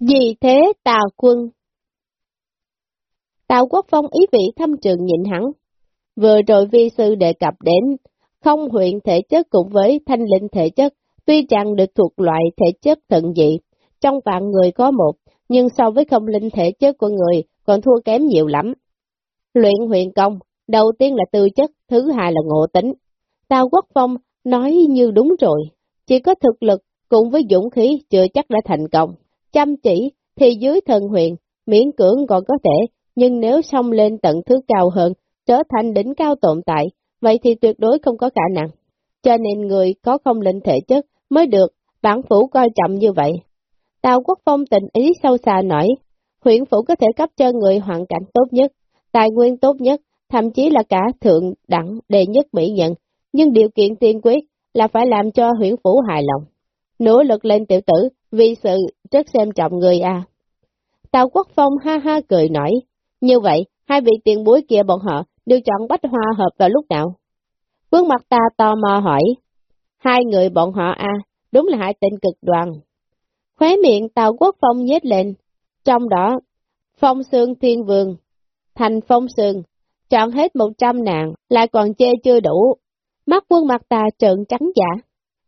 Vì thế tà quân. Tào Quốc Phong ý vị thâm trường nhịn hẳn. Vừa rồi vi sư đề cập đến, không huyện thể chất cùng với thanh linh thể chất, tuy chẳng được thuộc loại thể chất thận dị, trong vạn người có một, nhưng so với không linh thể chất của người còn thua kém nhiều lắm. Luyện huyện công, đầu tiên là tư chất, thứ hai là ngộ tính. Tào Quốc Phong nói như đúng rồi, chỉ có thực lực cùng với dũng khí chưa chắc đã thành công. Chăm chỉ thì dưới thần huyện, miễn cưỡng còn có thể, nhưng nếu xông lên tận thứ cao hơn, trở thành đỉnh cao tồn tại, vậy thì tuyệt đối không có khả năng. Cho nên người có không linh thể chất mới được, bản phủ coi trọng như vậy. Tào Quốc Phong tình ý sâu xa nổi huyện phủ có thể cấp cho người hoàn cảnh tốt nhất, tài nguyên tốt nhất, thậm chí là cả thượng đẳng đệ nhất mỹ nhận, nhưng điều kiện tiên quyết là phải làm cho huyện phủ hài lòng. Nỗ lực lên tiểu tử, vì sự rất xem trọng người à. Tào Quốc Phong ha ha cười nói, như vậy, hai vị tiền bối kia bọn họ đều chọn bách hoa hợp vào lúc nào? Quân mặt ta tò mò hỏi, hai người bọn họ à, đúng là hai tên cực đoàn. Khóe miệng Tào Quốc Phong nhếch lên, trong đó, Phong Sương Thiên Vương, Thành Phong Sương, chọn hết một trăm nạn, lại còn chê chưa đủ. Mắt quân mặt ta trợn trắng giả.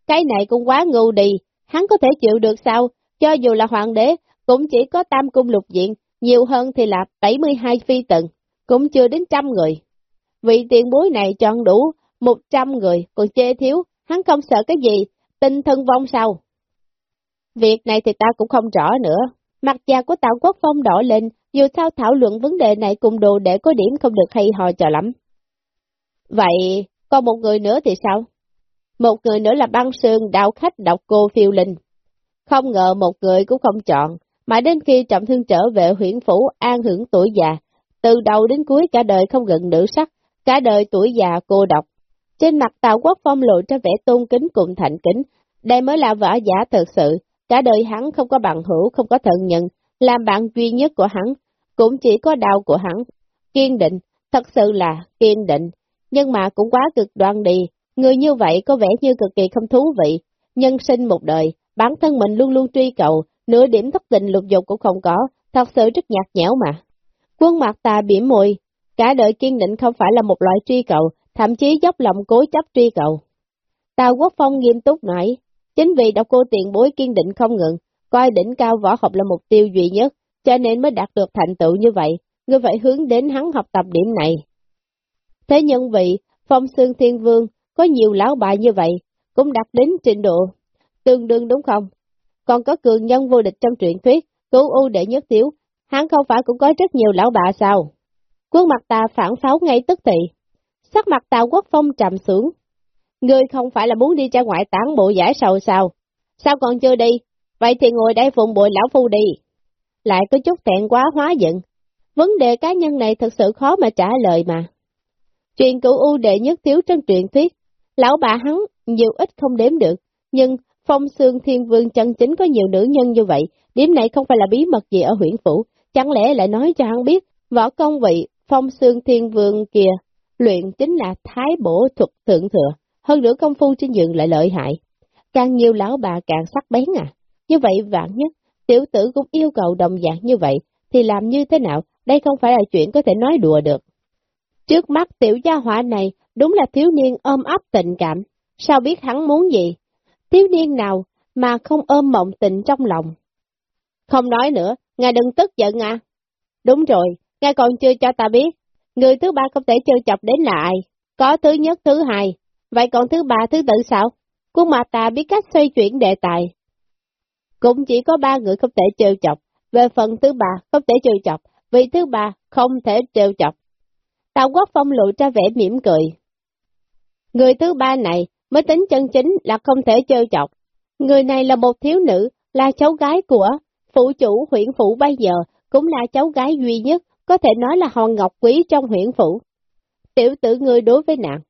Cái này cũng quá ngu đi, hắn có thể chịu được sao, cho dù là hoàng đế, cũng chỉ có tam cung lục diện, nhiều hơn thì là 72 phi tần, cũng chưa đến trăm người. Vị tiền bối này chọn đủ 100 người, còn chê thiếu, hắn không sợ cái gì, tinh thân vong sao? Việc này thì ta cũng không rõ nữa. Mặt già của Tào Quốc Phong đỏ lên, dù sao thảo luận vấn đề này cùng đồ để có điểm không được hay ho cho lắm. Vậy, còn một người nữa thì sao? Một người nữa là băng sương đạo khách độc cô phiêu linh. Không ngờ một người cũng không chọn, mãi đến khi trọng thương trở về huyện phủ an hưởng tuổi già, từ đầu đến cuối cả đời không gần nữ sắc, cả đời tuổi già cô độc. Trên mặt Tào Quốc Phong lộ ra vẻ tôn kính cùng thành kính, đây mới là võ giả thật sự, cả đời hắn không có bằng hữu, không có thân nhân, làm bạn duy nhất của hắn, cũng chỉ có đau của hắn. Kiên định, thật sự là kiên định, nhưng mà cũng quá cực đoan đi, người như vậy có vẻ như cực kỳ không thú vị, nhân sinh một đời, bản thân mình luôn luôn truy cầu, nửa điểm thất tình lục dục cũng không có, thật sự rất nhạt nhẽo mà. Quân mặt ta biển môi, cả đời kiên định không phải là một loại truy cầu, thậm chí dốc lòng cố chấp truy cầu. Tào Quốc Phong nghiêm túc nói, chính vì đọc cô tiền bối kiên định không ngừng, coi đỉnh cao võ học là mục tiêu duy nhất, cho nên mới đạt được thành tựu như vậy, người phải hướng đến hắn học tập điểm này. Thế nhân vị, Phong Sương Thiên Vương, có nhiều lão bại như vậy, cũng đạt đến trình độ tương đương đúng không? Còn có cường nhân vô địch trong truyện thuyết, cứu U đệ nhất thiếu, hắn không phải cũng có rất nhiều lão bạ sao? Quân mặt ta phản pháo ngay tức thị Sắc mặt tào quốc phong trầm xuống. Ngươi không phải là muốn đi ra ngoại tán bộ giải sầu sao? Sao còn chưa đi? Vậy thì ngồi đây phụng bội lão phu đi. Lại có chút tẹn quá hóa giận. Vấn đề cá nhân này thật sự khó mà trả lời mà. Chuyện cửu U đệ nhất thiếu trong truyện thuyết, lão bà hắn nhiều ít không đếm được, nhưng phong xương thiên vương chân chính có nhiều nữ nhân như vậy, điểm này không phải là bí mật gì ở huyện phủ, chẳng lẽ lại nói cho hắn biết, võ công vị phong xương thiên vương kia, luyện chính là thái bổ thuật thượng thừa, hơn nữa công phu trên giường lại lợi hại. Càng nhiều lão bà càng sắc bén à, như vậy vạn nhất, tiểu tử cũng yêu cầu đồng dạng như vậy, thì làm như thế nào, đây không phải là chuyện có thể nói đùa được. Trước mắt tiểu gia hỏa này đúng là thiếu niên ôm ấp tình cảm, sao biết hắn muốn gì? Thiếu niên nào mà không ôm mộng tình trong lòng? Không nói nữa, ngài đừng tức giận à. Đúng rồi, ngài còn chưa cho ta biết, người thứ ba không thể chơi chọc đến là ai. Có thứ nhất, thứ hai, vậy còn thứ ba, thứ tự sao? Quân mà ta biết cách xoay chuyển đề tài. Cũng chỉ có ba người không thể trêu chọc, về phần thứ ba không thể trêu chọc, vì thứ ba không thể trêu chọc. Tào Quốc Phong lộ ra vẻ mỉm cười. Người thứ ba này mới tính chân chính là không thể trêu chọc. Người này là một thiếu nữ, là cháu gái của phụ chủ huyện phủ bây giờ, cũng là cháu gái duy nhất, có thể nói là hòn ngọc quý trong huyện phủ. Tiểu tử người đối với nàng,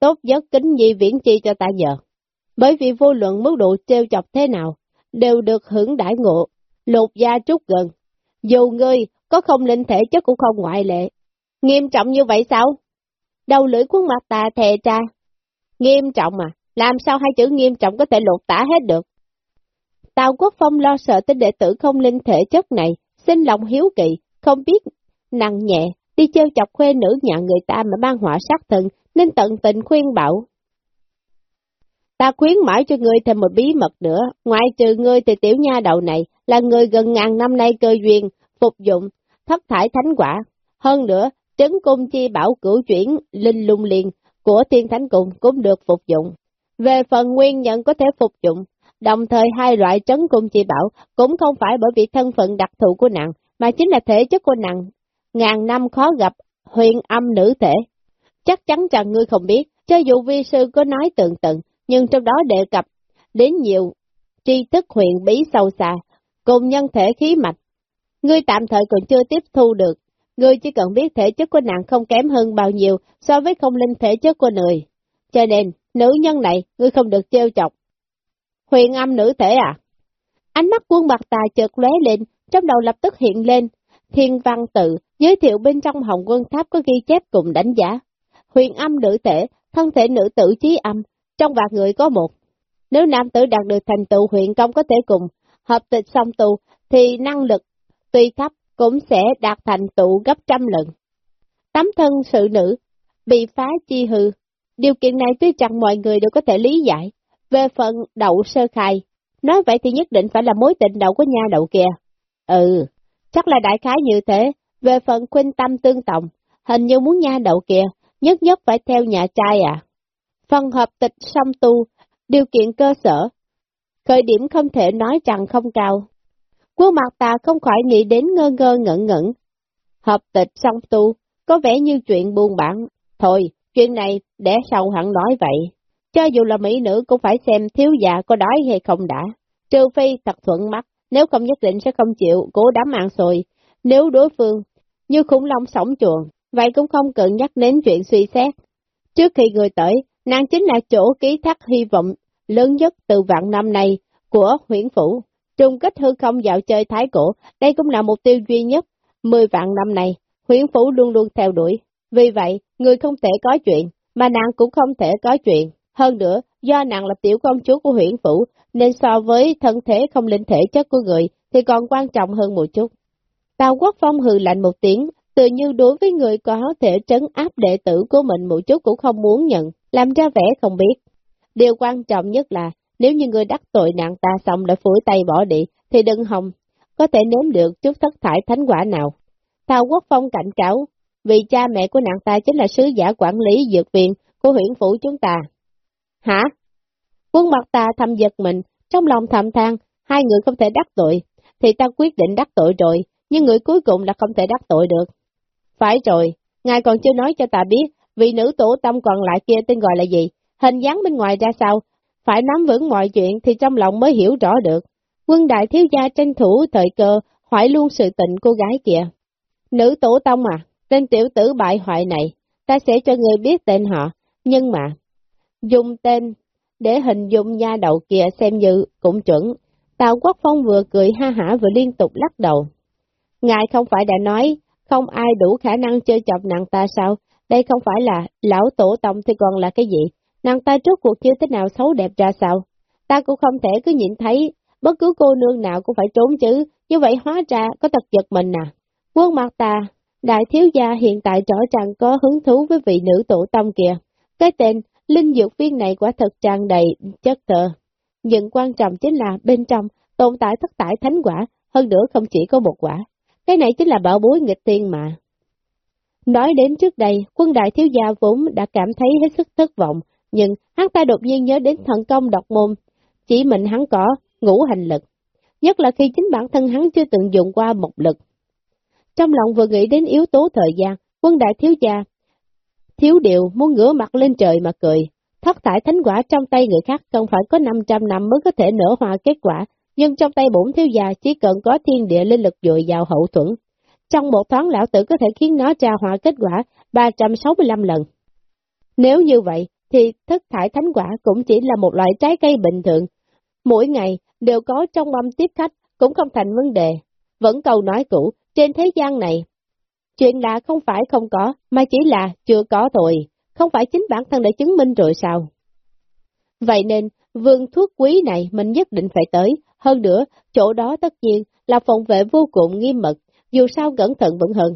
tốt giấc kính nhi viễn chi cho ta giờ. Bởi vì vô luận mức độ trêu chọc thế nào, đều được hưởng đãi ngộ, lột da trút gần. Dù ngươi có không linh thể chất cũng không ngoại lệ. Nghiêm trọng như vậy sao? Đầu lưỡi khuôn mặt tà thề ra. Nghiêm trọng à, làm sao hai chữ nghiêm trọng có thể lột tả hết được? Tào Quốc Phong lo sợ tên đệ tử không linh thể chất này, sinh lòng hiếu kỳ, không biết nặng nhẹ, đi trêu chọc khuê nữ nhà người ta mà ban họa sát thân, nên tận tình khuyên bảo. Ta khuyến mãi cho ngươi thêm một bí mật nữa, ngoại trừ ngươi thì tiểu nha đầu này là người gần ngàn năm nay cơ duyên, phục dụng, thất thải thánh quả. Hơn nữa, trấn cung chi bảo cửu chuyển linh lung liền của tiên thánh cung cũng được phục dụng. Về phần nguyên nhân có thể phục dụng, đồng thời hai loại trấn cung chi bảo cũng không phải bởi vì thân phận đặc thù của nàng, mà chính là thể chất của nàng. Ngàn năm khó gặp huyền âm nữ thể. Chắc chắn rằng ngươi không biết, cho dù vi sư có nói tường tận, nhưng trong đó đề cập đến nhiều tri thức huyền bí sâu xa, cùng nhân thể khí mạch. Ngươi tạm thời còn chưa tiếp thu được, ngươi chỉ cần biết thể chất của nàng không kém hơn bao nhiêu so với không linh thể chất của người. Cho nên, nữ nhân này, ngươi không được trêu chọc. Huyền âm nữ thể à? Ánh mắt quân mặt tà chợt lóe lên, trong đầu lập tức hiện lên, thiên văn tự, giới thiệu bên trong hồng quân tháp có ghi chép cùng đánh giá. Huyền âm nữ thể, thân thể nữ tử trí âm, trong vạn người có một. Nếu nam tử đạt được thành tựu huyện công có thể cùng hợp tịch song tu, thì năng lực tuy thấp cũng sẽ đạt thành tựu gấp trăm lần. Tấm thân sự nữ bị phá chi hư, điều kiện này tuy chẳng mọi người đều có thể lý giải. Về phần đậu sơ khai, nói vậy thì nhất định phải là mối tình đậu của nha đậu kia. Ừ, chắc là đại khái như thế. Về phần khuyên tâm tương tổng, hình như muốn nha đậu kia, nhất nhất phải theo nhà trai à. Phần hợp tịch song tu, điều kiện cơ sở, khởi điểm không thể nói rằng không cao. Quân mặt ta không khỏi nghĩ đến ngơ ngơ ngẩn ngẩn. Hợp tịch song tu, có vẻ như chuyện buồn bản. Thôi, chuyện này để sau hẳn nói vậy. Cho dù là mỹ nữ cũng phải xem thiếu già có đói hay không đã. Trừ phi thật thuận mắt, nếu không nhất định sẽ không chịu cố đám mạng sồi. Nếu đối phương như khủng long sống chuồng, vậy cũng không cần nhắc đến chuyện suy xét. Trước khi người tới, nàng chính là chỗ ký thác hy vọng lớn nhất từ vạn năm nay của huyện phủ. Trung kết hư không dạo chơi thái cổ, đây cũng là mục tiêu duy nhất. Mười vạn năm này, huyện phủ luôn luôn theo đuổi. Vì vậy, người không thể có chuyện, mà nàng cũng không thể có chuyện. Hơn nữa, do nàng là tiểu công chúa của huyện phủ, nên so với thân thể không linh thể chất của người, thì còn quan trọng hơn một chút. Tào Quốc Phong hừ lạnh một tiếng, tự như đối với người có thể trấn áp đệ tử của mình một chút cũng không muốn nhận, làm ra vẻ không biết. Điều quan trọng nhất là, nếu như người đắc tội nạn ta xong đã phủi tay bỏ đi, thì đừng hòng, có thể nếm được chút thất thải thánh quả nào. Thao Quốc Phong cảnh cáo, vì cha mẹ của nạn ta chính là sứ giả quản lý dược viện của huyện phủ chúng ta. Hả? Quân mặt ta thầm giật mình, trong lòng thầm than, hai người không thể đắc tội, thì ta quyết định đắc tội rồi, nhưng người cuối cùng là không thể đắc tội được. Phải rồi, ngài còn chưa nói cho ta biết, vị nữ tổ tâm còn lại kia tên gọi là gì, hình dáng bên ngoài ra sao, phải nắm vững mọi chuyện thì trong lòng mới hiểu rõ được. Quân đại thiếu gia tranh thủ thời cơ, hỏi luôn sự tình cô gái kia. Nữ tổ tông à, tên tiểu tử bại hoại này, ta sẽ cho người biết tên họ, nhưng mà, dùng tên để hình dung nha đầu kia xem như cũng chuẩn. Tào Quốc Phong vừa cười ha hả vừa liên tục lắc đầu. Ngài không phải đã nói, không ai đủ khả năng chơi chọc nàng ta sao? Đây không phải là lão tổ tông thì còn là cái gì? Nàng ta trước cuộc chưa thế nào xấu đẹp ra sao? Ta cũng không thể cứ nhìn thấy, bất cứ cô nương nào cũng phải trốn chứ, như vậy hóa ra có tật giật mình à. Quân mặt ta, đại thiếu gia hiện tại rõ ràng có hứng thú với vị nữ tổ tông kìa. Cái tên linh dược viên này quả thật tràn đầy chất tờ. Nhưng quan trọng chính là bên trong tồn tại thất tải thánh quả, hơn nữa không chỉ có một quả. Cái này chính là bảo bối nghịch tiên mà. Nói đến trước đây, quân đại thiếu gia vốn đã cảm thấy hết sức thất vọng, nhưng hắn ta đột nhiên nhớ đến thần công độc môn, chỉ mình hắn có ngũ hành lực, nhất là khi chính bản thân hắn chưa từng dùng qua một lực. Trong lòng vừa nghĩ đến yếu tố thời gian, quân đại thiếu gia, thiếu điều muốn ngửa mặt lên trời mà cười, thất thải thánh quả trong tay người khác không phải có 500 năm mới có thể nở hoa kết quả, nhưng trong tay bổn thiếu gia chỉ cần có thiên địa linh lực dội vào hậu thuẫn. Trong một thoáng lão tử có thể khiến nó trà hòa kết quả 365 lần. Nếu như vậy, thì thất thải thánh quả cũng chỉ là một loại trái cây bình thường. Mỗi ngày đều có trong mâm tiếp khách cũng không thành vấn đề. Vẫn câu nói cũ, trên thế gian này, chuyện là không phải không có, mà chỉ là chưa có thôi, không phải chính bản thân đã chứng minh rồi sao. Vậy nên, vương thuốc quý này mình nhất định phải tới, hơn nữa, chỗ đó tất nhiên là phòng vệ vô cùng nghiêm mật, dù sao cẩn thận vẫn hơn.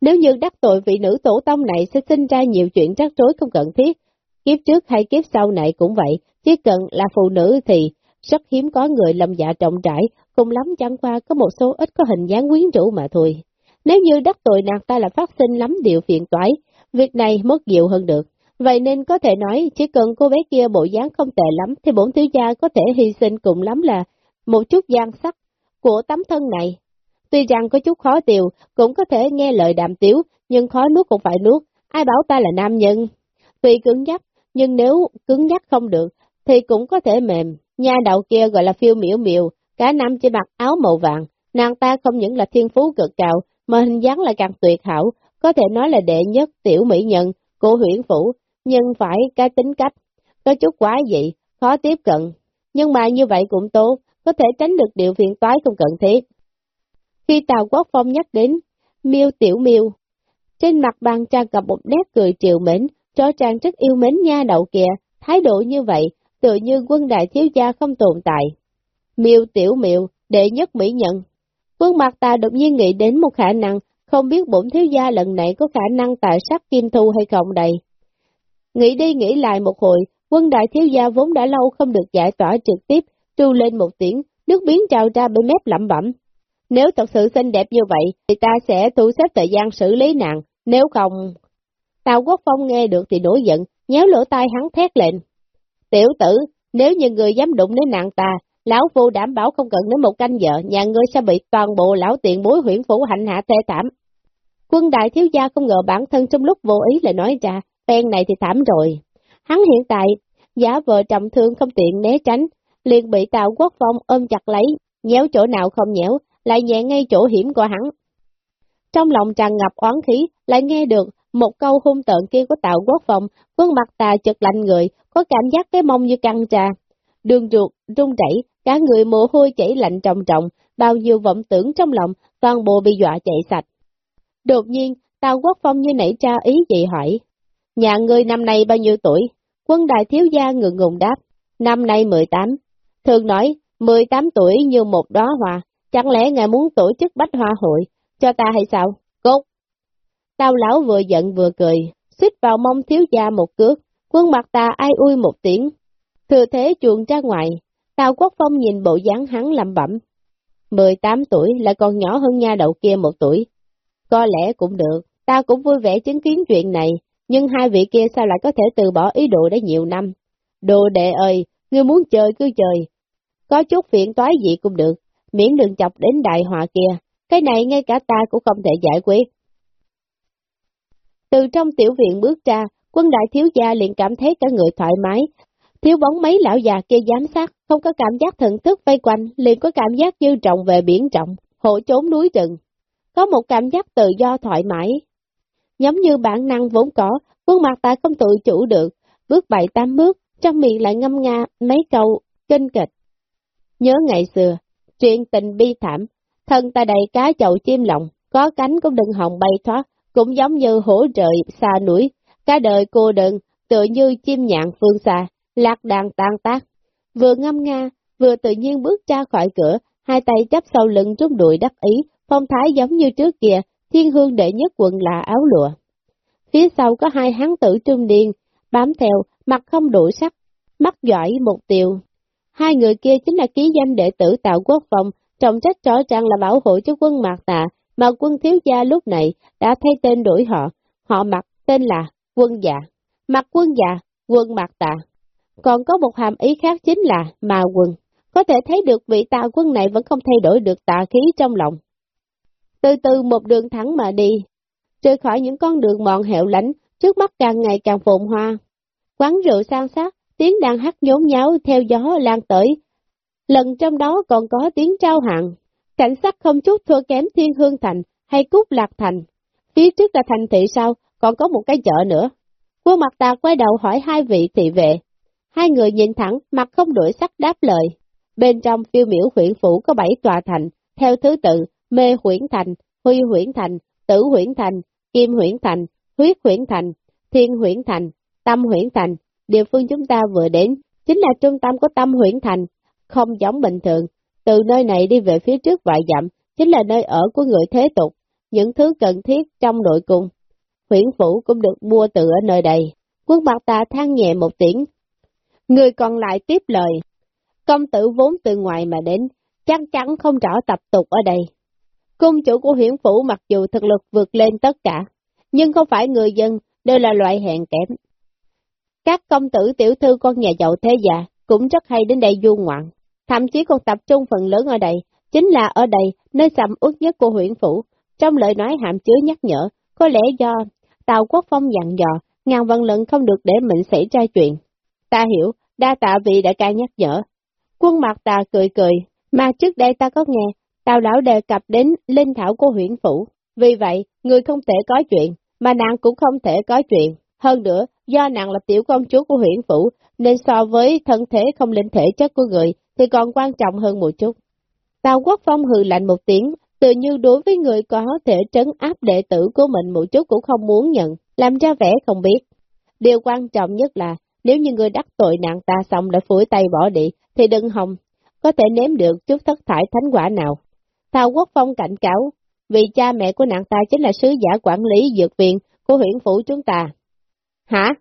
Nếu như đắc tội vị nữ tổ tông này sẽ sinh ra nhiều chuyện rắc rối không cần thiết, kiếp trước hay kiếp sau này cũng vậy, chỉ cần là phụ nữ thì rất hiếm có người lâm dạ trọng trải, cùng lắm chẳng qua có một số ít có hình dáng quyến rũ mà thôi. Nếu như đắc tội nàng ta là phát sinh lắm điều phiền toái, việc này mất dịu hơn được. Vậy nên có thể nói, chỉ cần cô bé kia bộ dáng không tệ lắm, thì bổn thiếu gia có thể hy sinh cùng lắm là một chút gian sắc của tấm thân này. Tuy rằng có chút khó tiêu, cũng có thể nghe lời đàm tiếu, nhưng khó nuốt cũng phải nuốt, ai bảo ta là nam nhân. Tuy cứng nhắc, nhưng nếu cứng nhắc không được, thì cũng có thể mềm. Nhà đạo kia gọi là phiêu miểu miều, cả năm chỉ mặc áo màu vàng, nàng ta không những là thiên phú cực cao, mà hình dáng lại càng tuyệt hảo, có thể nói là đệ nhất tiểu mỹ nhân của huyện phủ, nhưng phải cái tính cách, có chút quá dị, khó tiếp cận. Nhưng mà như vậy cũng tốt, có thể tránh được điều phiền toái không cần thiết. Khi Tào Quốc Phong nhắc đến miêu tiểu miêu, trên mặt bàn trang gặp một nét cười triều mến, cho trang rất yêu mến nha đậu kìa, thái độ như vậy, tự như quân đại thiếu gia không tồn tại. Miêu tiểu miêu, đệ nhất mỹ nhận. Quân mặt ta đột nhiên nghĩ đến một khả năng, không biết bổn thiếu gia lần này có khả năng tại sát kim thu hay không đây. Nghĩ đi nghĩ lại một hồi, quân đại thiếu gia vốn đã lâu không được giải tỏa trực tiếp, tru lên một tiếng, nước biến trào ra bên mép lẩm bẩm. Nếu thật sự xinh đẹp như vậy, thì ta sẽ thu xếp thời gian xử lý nàng, nếu không... Tào Quốc Phong nghe được thì nổi giận, nhéo lỗ tai hắn thét lên. Tiểu tử, nếu như người dám đụng đến nàng ta, lão phu đảm bảo không cần đến một canh giờ, nhà ngươi sẽ bị toàn bộ lão tiện bối huyển phủ hành hạ thê thảm. Quân đại thiếu gia không ngờ bản thân trong lúc vô ý lại nói ra, phen này thì thảm rồi. Hắn hiện tại, giả vợ trọng thương không tiện né tránh, liền bị Tào Quốc Phong ôm chặt lấy, nhéo chỗ nào không nhéo, lại nhẹ ngay chỗ hiểm của hắn. Trong lòng tràn ngập oán khí, lại nghe được một câu hung tợn kia của Tào Quốc Phong, khuôn mặt tà chật lạnh người, có cảm giác cái mông như căng trà. Đường ruột, rung rẩy, cả người mồ hôi chảy lạnh trọng trọng, bao nhiêu vọng tưởng trong lòng, toàn bộ bị dọa chạy sạch. Đột nhiên, Tào Quốc Phong như nảy tra ý gì hỏi. Nhà ngươi năm nay bao nhiêu tuổi? Quân đại thiếu gia ngượng ngùng đáp. Năm nay 18. Thường nói, 18 tuổi như một đóa hoa, chẳng lẽ ngài muốn tổ chức bách hoa hội, cho ta hay sao? Tao lão vừa giận vừa cười, xích vào mông thiếu gia một cước, quân mặt ta ai ui một tiếng. Thừa thế chuồng ra ngoài, Tào Quốc Phong nhìn bộ dáng hắn làm bẩm. 18 tuổi là còn nhỏ hơn nha đậu kia một tuổi. Có lẽ cũng được, ta cũng vui vẻ chứng kiến chuyện này, nhưng hai vị kia sao lại có thể từ bỏ ý đồ đã nhiều năm? Đồ đệ ơi, ngươi muốn chơi cứ chơi. Có chút phiền toái gì cũng được, miễn đừng chọc đến đại họa kia. Cái này ngay cả ta cũng không thể giải quyết. Từ trong tiểu viện bước ra, quân đại thiếu gia liền cảm thấy cả người thoải mái. Thiếu bóng mấy lão già kia giám sát, không có cảm giác thần thức vây quanh, liền có cảm giác như trọng về biển trọng, hộ trốn núi rừng. Có một cảm giác tự do thoải mái, giống như bản năng vốn có, quân mặt ta không tự chủ được, bước bảy tám bước, trong miệng lại ngâm nga mấy câu kinh kịch. Nhớ ngày xưa, chuyện tình bi thảm, thân ta đầy cá chậu chim lòng, có cánh cũng đừng hòng bay thoát, cũng giống như hổ trời xa núi, cả đời cô đơn, tự như chim nhạn phương xa, lạc đàn tan tác. Vừa ngâm nga, vừa tự nhiên bước ra khỏi cửa, hai tay chấp sau lưng trúng đuổi đắc ý, phong thái giống như trước kia, thiên hương đệ nhất quận là áo lụa. Phía sau có hai hán tử trung niên, bám theo, mặt không đủ sắc, mắt giỏi một tiêu. Hai người kia chính là ký danh đệ tử tạo quốc phòng, trọng trách rõ ràng là bảo hộ cho quân Mạc tạ mà quân thiếu gia lúc này đã thay tên đổi họ, họ mặc tên là quân dạ, mặc quân dạ, quân mặc Tà. Còn có một hàm ý khác chính là mà quân, có thể thấy được vị tà quân này vẫn không thay đổi được tà khí trong lòng. Từ từ một đường thẳng mà đi, rời khỏi những con đường mòn hẻo lánh, trước mắt càng ngày càng phồn hoa. Quán rượu sang sát, tiếng đàn hát nhốn nháo theo gió lan tới. Lần trong đó còn có tiếng trao hạng, cảnh sắc không chút thua kém Thiên Hương Thành hay Cúc Lạc Thành. Phía trước là thành thị sau, còn có một cái chợ nữa. Quân mặt ta quay đầu hỏi hai vị thị vệ. Hai người nhìn thẳng, mặt không đổi sắc đáp lời. Bên trong phiêu miểu huyện phủ có bảy tòa thành, theo thứ tự, mê huyển thành, huy huyển thành, tử huyển thành, kim huyển thành, huyết huyển thành, thiên huyển thành, tâm huyển thành, địa phương chúng ta vừa đến, chính là trung tâm của tâm huyển thành, không giống bình thường. Từ nơi này đi về phía trước vài dặm, chính là nơi ở của người thế tục, những thứ cần thiết trong nội cung. Huyển phủ cũng được mua từ ở nơi đây. Quân mặt ta than nhẹ một tiếng. Người còn lại tiếp lời. Công tử vốn từ ngoài mà đến, chắc chắn không rõ tập tục ở đây. Cung chủ của huyện phủ mặc dù thực lực vượt lên tất cả, nhưng không phải người dân đều là loại hèn kém. Các công tử tiểu thư con nhà giàu thế già cũng rất hay đến đây du ngoạn, thậm chí còn tập trung phần lớn ở đây, chính là ở đây nơi sầm uất nhất của huyện phủ. Trong lời nói hàm chứa nhắc nhở, có lẽ do Tào Quốc Phong dặn dò, ngàn văn lận không được để mình xảy ra chuyện. Ta hiểu, đa tạ vị đại ca nhắc nhở. Quân mặt ta cười cười, mà trước đây ta có nghe, Tào lão đề cập đến linh thảo của huyện phủ. Vì vậy, người không thể có chuyện, mà nàng cũng không thể có chuyện. Hơn nữa, do nàng là tiểu công chúa của huyện phủ, nên so với thân thể không linh thể chất của người, thì còn quan trọng hơn một chút. Tào Quốc Phong hừ lạnh một tiếng, tự như đối với người có thể trấn áp đệ tử của mình một chút cũng không muốn nhận, làm ra vẻ không biết. Điều quan trọng nhất là, nếu như người đắc tội nạn ta xong lại phủi tay bỏ đi, thì đừng hòng, có thể nếm được chút thất thải thánh quả nào. Tào Quốc Phong cảnh cáo, vì cha mẹ của nạn ta chính là sứ giả quản lý dược viện của huyện phủ chúng ta. Hả?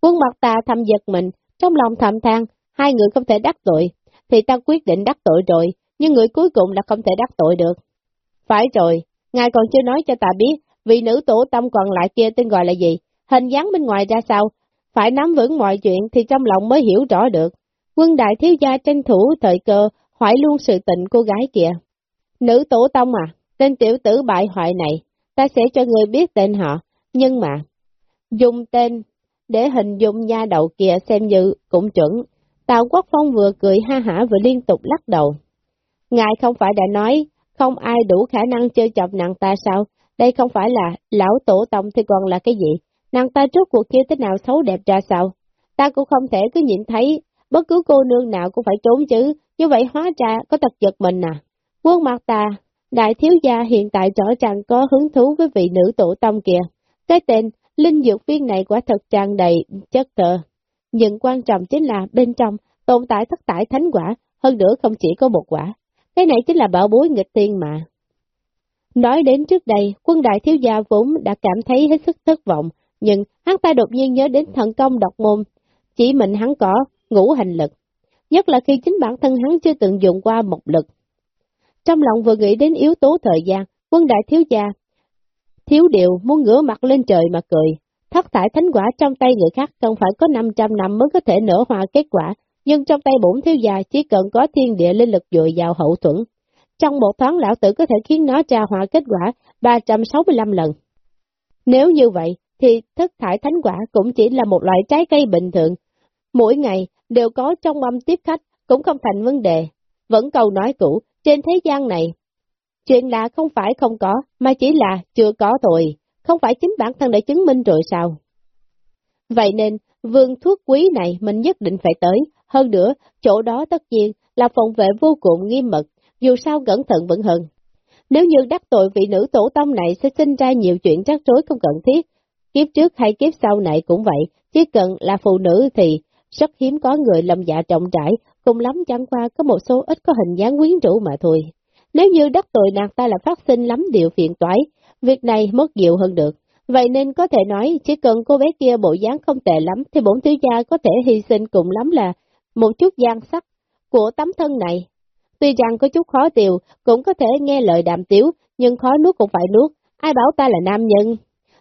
Quân mặt ta thầm giật mình, trong lòng thầm than, hai người không thể đắc tội, thì ta quyết định đắc tội rồi, nhưng người cuối cùng là không thể đắc tội được. Phải rồi, ngài còn chưa nói cho ta biết, vị nữ tổ tâm còn lại kia tên gọi là gì, hình dáng bên ngoài ra sao, phải nắm vững mọi chuyện thì trong lòng mới hiểu rõ được. Quân đại thiếu gia tranh thủ thời cơ, hỏi luôn sự tình cô gái kia. Nữ tổ tông à, tên tiểu tử bại hoại này, ta sẽ cho người biết tên họ, nhưng mà, dùng tên để hình dung nha đầu kia xem như cũng chuẩn. Tào Quốc Phong vừa cười ha hả vừa liên tục lắc đầu. Ngài không phải đã nói, không ai đủ khả năng chơi chọc nàng ta sao? Đây không phải là lão tổ tông thì còn là cái gì? Nàng ta trước cuộc kia thế nào xấu đẹp ra sao? Ta cũng không thể cứ nhìn thấy, bất cứ cô nương nào cũng phải trốn chứ, như vậy hóa ra có tật giật mình à. Quân mặt ta, đại thiếu gia hiện tại rõ ràng có hứng thú với vị nữ tổ tông kìa. Cái tên linh dược viên này quả thật tràn đầy chất tờ. Nhưng quan trọng chính là bên trong tồn tại thất tải thánh quả, hơn nữa không chỉ có một quả. Cái này chính là bảo bối nghịch tiên mà. Nói đến trước đây, quân đại thiếu gia vốn đã cảm thấy hết sức thất vọng, nhưng hắn ta đột nhiên nhớ đến thần công độc môn, chỉ mình hắn có ngũ hành lực. Nhất là khi chính bản thân hắn chưa từng dùng qua một lực. Trong lòng vừa nghĩ đến yếu tố thời gian, quân đại thiếu gia, thiếu điều muốn ngửa mặt lên trời mà cười. Thất thải thánh quả trong tay người khác không phải có 500 năm mới có thể nở hoa kết quả, nhưng trong tay bổn thiếu gia chỉ cần có thiên địa linh lực dồi dào hậu thuẫn. Trong một tháng lão tử có thể khiến nó tra hoa kết quả 365 lần. Nếu như vậy, thì thất thải thánh quả cũng chỉ là một loại trái cây bình thường. Mỗi ngày đều có trong âm tiếp khách cũng không thành vấn đề. Vẫn câu nói cũ, trên thế gian này, chuyện là không phải không có, mà chỉ là chưa có thôi, không phải chính bản thân đã chứng minh rồi sao? Vậy nên, vương thuốc quý này mình nhất định phải tới, hơn nữa, chỗ đó tất nhiên là phòng vệ vô cùng nghiêm mật, dù sao cẩn thận vẫn hơn. Nếu như đắc tội vị nữ tổ tông này sẽ sinh ra nhiều chuyện rắc rối không cần thiết, kiếp trước hay kiếp sau này cũng vậy, chỉ cần là phụ nữ thì rất hiếm có người lầm dạ trọng trải, cùng lắm chẳng qua có một số ít có hình dáng quyến rũ mà thôi. Nếu như đắc tội nàng ta là phát sinh lắm điều phiền toái, việc này mất dịu hơn được. Vậy nên có thể nói, chỉ cần cô bé kia bộ dáng không tệ lắm, thì bổn thiếu gia có thể hy sinh cùng lắm là một chút gian sắc của tấm thân này. Tuy rằng có chút khó tiêu, cũng có thể nghe lời đàm tiếu, nhưng khó nuốt cũng phải nuốt, ai bảo ta là nam nhân.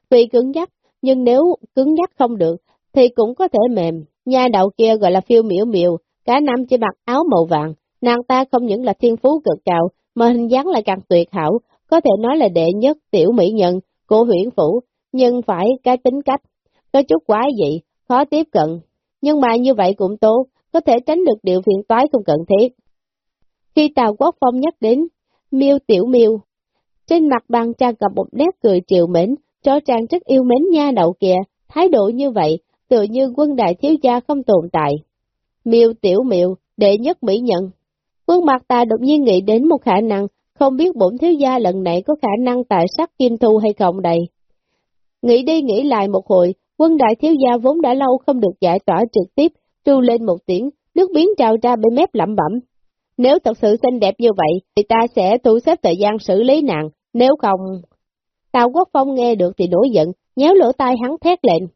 Tuy cứng nhắc, nhưng nếu cứng nhắc không được, thì cũng có thể mềm. Nhà đầu kia gọi là phiêu miểu miều, cả năm chỉ mặc áo màu vàng, nàng ta không những là thiên phú cực cao, mà hình dáng lại càng tuyệt hảo, có thể nói là đệ nhất tiểu mỹ nhân của huyện phủ, nhưng phải cái tính cách, có chút quá dị, khó tiếp cận. Nhưng mà như vậy cũng tốt, có thể tránh được điều phiền toái không cần thiết. Khi Tào Quốc Phong nhắc đến miêu tiểu miêu, trên mặt bàn trang gặp một nét cười chiều mến, cho trang rất yêu mến nha đậu kìa, thái độ như vậy, tự như quân đại thiếu gia không tồn tại. Miêu tiểu miêu, đệ nhất mỹ nhận. Quân mặt ta đột nhiên nghĩ đến một khả năng, không biết bổn thiếu gia lần này có khả năng tại sắc kim thu hay không đây. Nghĩ đi nghĩ lại một hồi, quân đại thiếu gia vốn đã lâu không được giải tỏa trực tiếp tru lên một tiếng, nước biến trào ra bên mép lẩm bẩm. Nếu thật sự xinh đẹp như vậy, thì ta sẽ thu xếp thời gian xử lý nàng, nếu không... Tào Quốc Phong nghe được thì nổi giận, nhéo lỗ tai hắn thét lên.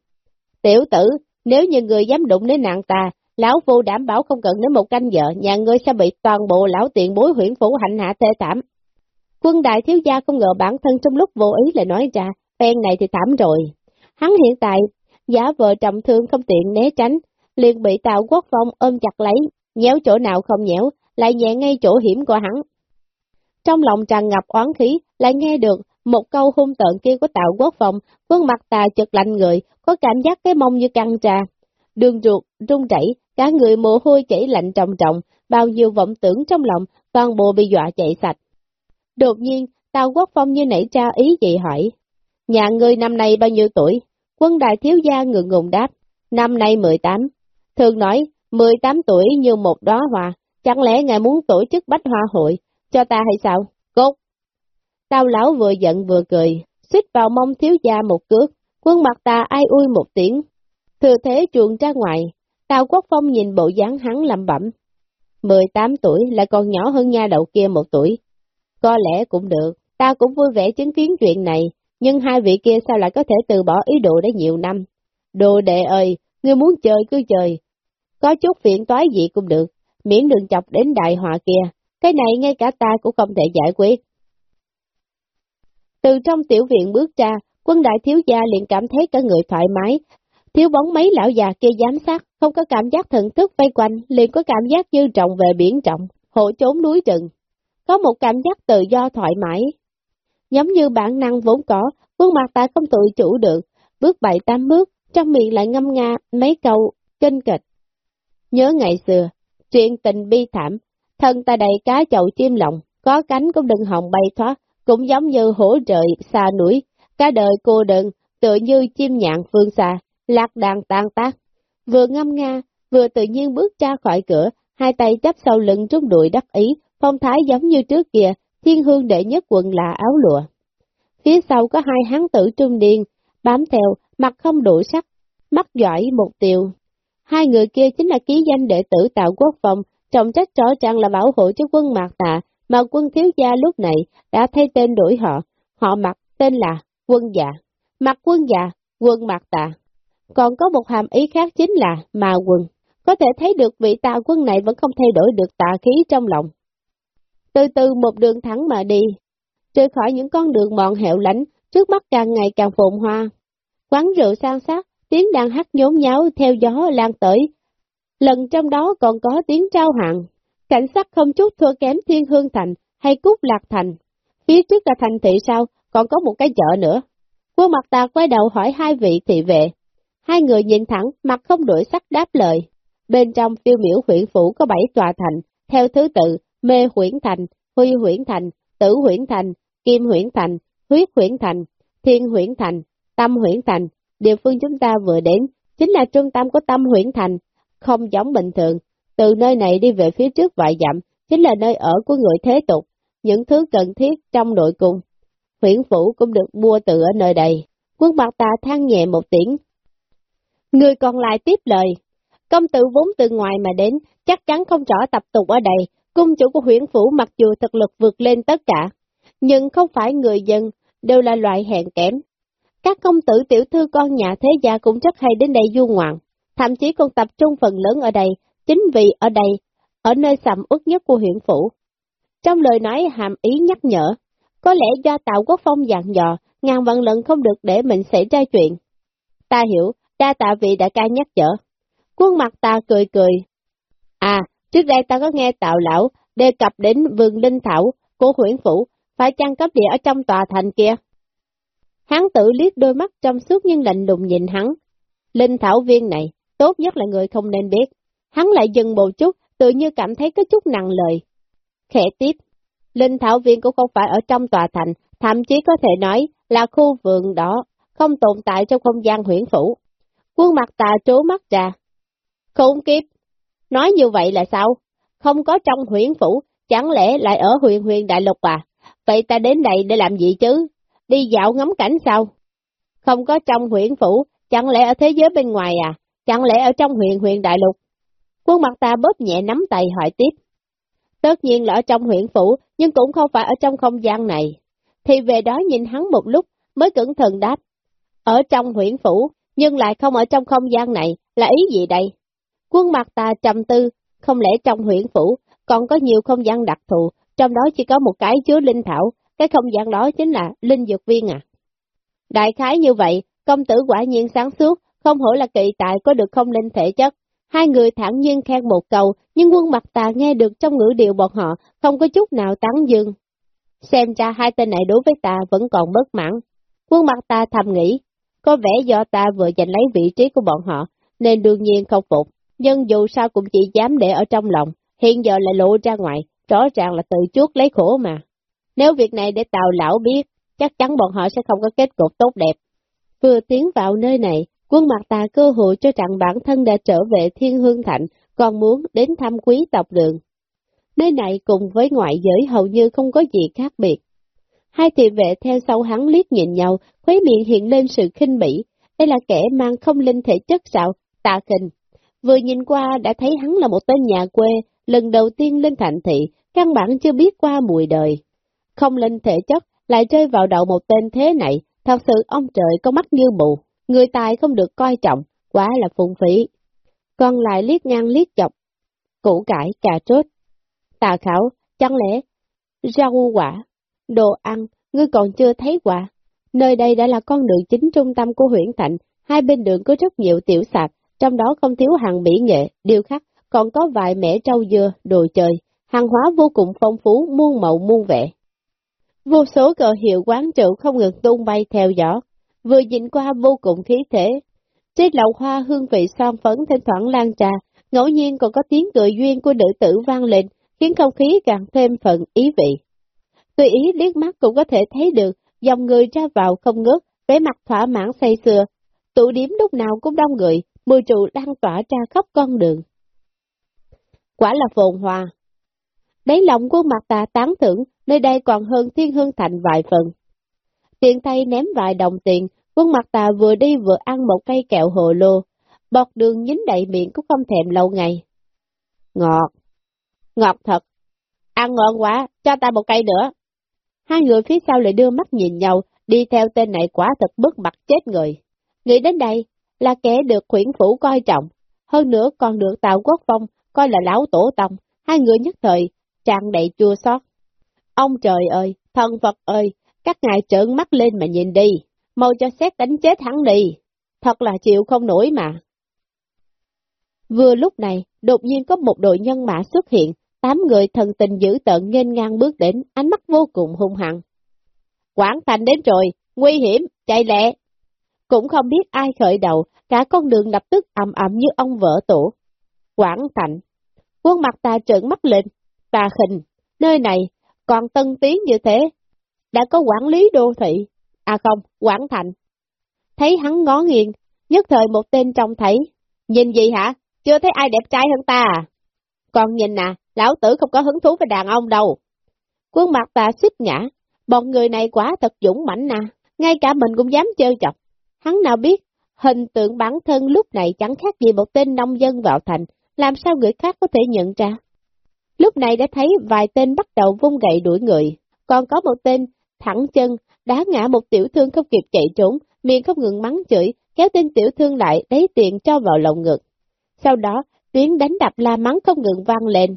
Tiểu tử, nếu như người dám đụng đến nàng ta, lão phu đảm bảo không cần đến một canh vợ, nhà ngươi sẽ bị toàn bộ lão tiện bối huyển phủ hạnh hạ thê thảm. Quân đại thiếu gia không ngờ bản thân trong lúc vô ý lại nói ra, phen này thì thảm rồi. Hắn hiện tại, giả vợ trọng thương không tiện né tránh, liền bị Tào Quốc Phong ôm chặt lấy, nhéo chỗ nào không nhéo, lại nhẹ ngay chỗ hiểm của hắn. Trong lòng tràn ngập oán khí, lại nghe được một câu hung tợn kia của Tào Quốc Phong, khuôn mặt tà chật lạnh người, có cảm giác cái mông như căng trà. Đường ruột, rung rẩy, cả người mồ hôi chảy lạnh trọng trọng, bao nhiêu vọng tưởng trong lòng, toàn bộ bị dọa chạy sạch. Đột nhiên, Tào Quốc Phong như nảy tra ý gì hỏi. Nhà ngươi năm nay bao nhiêu tuổi? Quân đại thiếu gia ngượng ngùng đáp, năm nay 18. Thường nói, 18 tuổi như một đóa hoa, chẳng lẽ ngài muốn tổ chức bách hoa hội, cho ta hay sao? Cốt! Tao lão vừa giận vừa cười, xích vào mông thiếu gia một cước, quân mặt ta ai ui một tiếng. Thừa thế chuồng ra ngoài, Tào Quốc Phong nhìn bộ dáng hắn lẩm bẩm. 18 tuổi là còn nhỏ hơn nha đầu kia một tuổi. Có lẽ cũng được, ta cũng vui vẻ chứng kiến chuyện này, nhưng hai vị kia sao lại có thể từ bỏ ý đồ đã nhiều năm? Đồ đệ ơi, ngươi muốn chơi cứ chơi. Có chút phiền toái gì cũng được, miễn đừng chọc đến đại họa kia, cái này ngay cả ta cũng không thể giải quyết. Từ trong tiểu viện bước ra, quân đại thiếu gia liền cảm thấy cả người thoải mái, thiếu bóng mấy lão già kia giám sát, không có cảm giác thần thức vây quanh, liền có cảm giác như trọng về biển trọng, hộ trốn núi rừng. Có một cảm giác tự do thoải mái. Giống như bản năng vốn có, khuôn mặt ta không tự chủ được, bước bảy tám bước, trong miệng lại ngâm nga mấy câu kinh kịch. Nhớ ngày xưa, chuyện tình bi thảm, thân ta đầy cá chậu chim lồng, có cánh cũng đừng hòng bay thoát, cũng giống như hổ trời xa núi, cả đời cô đơn, tựa như chim nhạn phương xa, lạc đàn tan tác. Vừa ngâm nga, vừa tự nhiên bước ra khỏi cửa, hai tay chắp sau lưng trung đuổi đắc ý, phong thái giống như trước kia, thiên hương đệ nhất quần là áo lụa. Phía sau có hai hán tử trung niên, bám theo, mặt không đủ sắc, mắt giỏi một tiêu. Hai người kia chính là ký danh đệ tử tạo quốc phòng, trọng trách rõ ràng là bảo hộ cho quân mạc tạ, mà quân thiếu gia lúc này đã thay tên đổi họ, họ mặc tên là quân dạ, mặc quân dạ, quân mạc tạ. Còn có một hàm ý khác chính là ma quân, có thể thấy được vị tà quân này vẫn không thay đổi được tà khí trong lòng. Từ từ một đường thẳng mà đi, rời khỏi những con đường mòn hẻo lánh, trước mắt càng ngày càng phồn hoa. Quán rượu sang sát, tiếng đàn hát nhốn nháo theo gió lan tới. Lần trong đó còn có tiếng trao hạng, cảnh sắc không chút thua kém Thiên Hương Thành hay Cúc Lạc Thành. Phía trước là thành thị sao, còn có một cái chợ nữa. Quân mặt ta quay đầu hỏi hai vị thị vệ. Hai người nhìn thẳng, mặt không đổi sắc đáp lời. Bên trong phiêu miểu huyện phủ có bảy tòa thành, theo thứ tự, mê huyện thành, huy huyện thành, tử huyện thành, kim huyện thành, huyết huyện thành, thiên huyện thành, tâm huyện thành. Địa phương chúng ta vừa đến, chính là trung tâm của tâm huyện thành, không giống bình thường. Từ nơi này đi về phía trước vài dặm, chính là nơi ở của người thế tục, những thứ cần thiết trong nội cung. Huyện phủ cũng được mua từ ở nơi đây. Quân mặt ta than nhẹ một tiếng. Người còn lại tiếp lời. Công tử vốn từ ngoài mà đến, chắc chắn không rõ tập tục ở đây. Cung chủ của huyện phủ mặc dù thực lực vượt lên tất cả, nhưng không phải người dân, đều là loại hèn kém. Các công tử tiểu thư con nhà thế gia cũng rất hay đến đây du ngoạn, thậm chí còn tập trung phần lớn ở đây, chính vì ở đây, ở nơi sầm uất nhất của huyện phủ. Trong lời nói hàm ý nhắc nhở, có lẽ do tạo quốc phong dặn dò, ngàn vạn lần không được để mình xảy ra chuyện. Ta hiểu, đa tạ vị đã ca nhắc nhở. Quân mặt ta cười cười. À, trước đây ta có nghe tạo lão đề cập đến vườn linh thảo của huyện phủ, phải chăng cấp địa ở trong tòa thành kia? Hắn tự liếc đôi mắt trong suốt nhưng lạnh lùng nhìn hắn. Linh thảo viên này, tốt nhất là người không nên biết. Hắn lại dừng một chút, tự như cảm thấy có chút nặng lời. Khẽ tiếp, Linh thảo viên cũng không phải ở trong tòa thành, thậm chí có thể nói là khu vườn đó, không tồn tại trong không gian huyển phủ. Quân mặt tà trố mắt ra. Khốn kiếp! Nói như vậy là sao? Không có trong huyện phủ, chẳng lẽ lại ở huyền huyền đại lục à? Vậy ta đến đây để làm gì chứ? Đi dạo ngắm cảnh sao? Không có trong huyện phủ, chẳng lẽ ở thế giới bên ngoài à? Chẳng lẽ ở trong huyện huyền đại lục? Quân mặt ta bóp nhẹ nắm tay hỏi tiếp. Tất nhiên là ở trong huyện phủ, nhưng cũng không phải ở trong không gian này. Thì về đó nhìn hắn một lúc, mới cẩn thận đáp. Ở trong huyện phủ, nhưng lại không ở trong không gian này, là ý gì đây? Quân mặt ta trầm tư, không lẽ trong huyện phủ, còn có nhiều không gian đặc thù, trong đó chỉ có một cái chứa linh thảo, cái không gian đó chính là linh dược viên à. Đại khái như vậy, công tử quả nhiên sáng suốt, không hổ là kỳ tài có được không linh thể chất. Hai người thẳng nhiên khen một câu, nhưng quân mặt tà nghe được trong ngữ điệu bọn họ, không có chút nào tán dương. Xem ra hai tên này đối với ta vẫn còn bất mãn. Quân mặt ta thầm nghĩ, có vẻ do ta vừa giành lấy vị trí của bọn họ, nên đương nhiên không phục. Nhưng dù sao cũng chỉ dám để ở trong lòng, hiện giờ lại lộ ra ngoài, rõ ràng là tự chuốt lấy khổ mà. Nếu việc này để tào lão biết, chắc chắn bọn họ sẽ không có kết cục tốt đẹp. Vừa tiến vào nơi này, quân mặt ta cơ hội cho rằng bản thân đã trở về thiên hương thạnh, còn muốn đến thăm quý tộc đường. Nơi này cùng với ngoại giới hầu như không có gì khác biệt. Hai thị vệ theo sau hắn liếc nhìn nhau, khuấy miệng hiện lên sự khinh bỉ. Đây là kẻ mang không linh thể chất sao, tà kình. Vừa nhìn qua đã thấy hắn là một tên nhà quê, lần đầu tiên lên thành thị, căn bản chưa biết qua mùi đời. Không linh thể chất, lại rơi vào đầu một tên thế này, thật sự ông trời có mắt như mù, người tài không được coi trọng, quá là phung phí. Còn lại liếc ngang liếc chọc, củ cải, cà chốt, tà khảo, chẳng lẽ, rau quả, đồ ăn, ngươi còn chưa thấy quả. Nơi đây đã là con đường chính trung tâm của huyện Thạnh, hai bên đường có rất nhiều tiểu sạp, trong đó không thiếu hàng mỹ nghệ, điêu khắc, còn có vài mẻ trâu dưa, đồ chơi, hàng hóa vô cùng phong phú, muôn màu muôn vẻ. Vô số cờ hiệu quán rượu không ngừng tung bay theo gió, vừa nhìn qua vô cùng khí thể. Trên lầu hoa hương vị son phấn thỉnh thoảng lan trà, ngẫu nhiên còn có tiếng cười duyên của nữ tử vang lên, khiến không khí càng thêm phần ý vị. Tùy ý liếc mắt cũng có thể thấy được, dòng người ra vào không ngớt, vẻ mặt thỏa mãn say sưa. Tụ điểm lúc nào cũng đông người, mùi trụ đang tỏa ra khắp con đường. Quả là phồn hoa. Đấy lòng quân mặt ta tán thưởng, nơi đây còn hơn thiên hương thành vài phần. Tiền tay ném vài đồng tiền, quân mặt tà vừa đi vừa ăn một cây kẹo hồ lô, bọt đường nhính đầy miệng cũng không thèm lâu ngày. Ngọt, ngọt thật, ăn ngon quá, cho ta một cây nữa. Hai người phía sau lại đưa mắt nhìn nhau, đi theo tên này quả thật bức mặt chết người. Nghĩ đến đây, là kẻ được khuyển phủ coi trọng, hơn nữa còn được Tào Quốc Phong coi là lão tổ tông, hai người nhất thời, tràn đầy chua xót. Ông trời ơi, thần Phật ơi, các ngài trợn mắt lên mà nhìn đi, mau cho xét đánh chết hắn đi, thật là chịu không nổi mà. Vừa lúc này, đột nhiên có một đội nhân mã xuất hiện, tám người thần tình dữ tợn nghênh ngang bước đến, ánh mắt vô cùng hung hăng. Quảng thành đến rồi, nguy hiểm, chạy lẹ. Cũng không biết ai khởi đầu, cả con đường lập tức ầm ầm như ông vỡ tổ. Quảng thành, quân mặt ta trợn mắt lên, ta hình, nơi này còn tân tiến như thế, đã có quản lý đô thị, à không, Quảng Thành. Thấy hắn ngó nghiêng, nhất thời một tên trông thấy, nhìn gì hả, chưa thấy ai đẹp trai hơn ta à? Còn nhìn nè, lão tử không có hứng thú với đàn ông đâu. Quân mặt ta xích nhã, bọn người này quá thật dũng mãnh nè, ngay cả mình cũng dám chơi chọc. Hắn nào biết, hình tượng bản thân lúc này chẳng khác gì một tên nông dân vào thành, làm sao người khác có thể nhận ra. Lúc này đã thấy vài tên bắt đầu vung gậy đuổi người, còn có một tên thẳng chân, đá ngã một tiểu thương không kịp chạy trốn, miệng không ngừng mắng chửi, kéo tên tiểu thương lại lấy tiền cho vào lồng ngực. Sau đó, tiếng đánh đập la mắng không ngừng vang lên.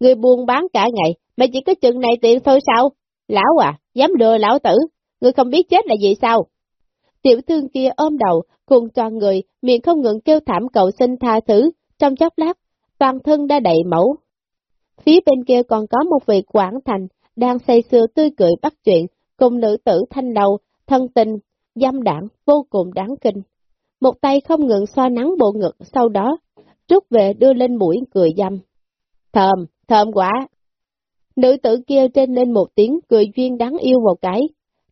Người buôn bán cả ngày, mà chỉ có chừng này tiền thôi sao? Lão à, dám lừa lão tử, người không biết chết là gì sao? Tiểu thương kia ôm đầu, cùng toàn người, miệng không ngừng kêu thảm cầu xin tha thứ, trong chốc lát, toàn thân đã đầy mẫu. Phía bên kia còn có một vị quảng thành, đang say sưa tươi cười bắt chuyện, cùng nữ tử thanh đầu, thân tình, dâm đảng, vô cùng đáng kinh. Một tay không ngừng xoa nắng bộ ngực, sau đó, rút về đưa lên mũi cười dâm. Thơm, thơm quá! Nữ tử kia trên lên một tiếng cười duyên đáng yêu một cái.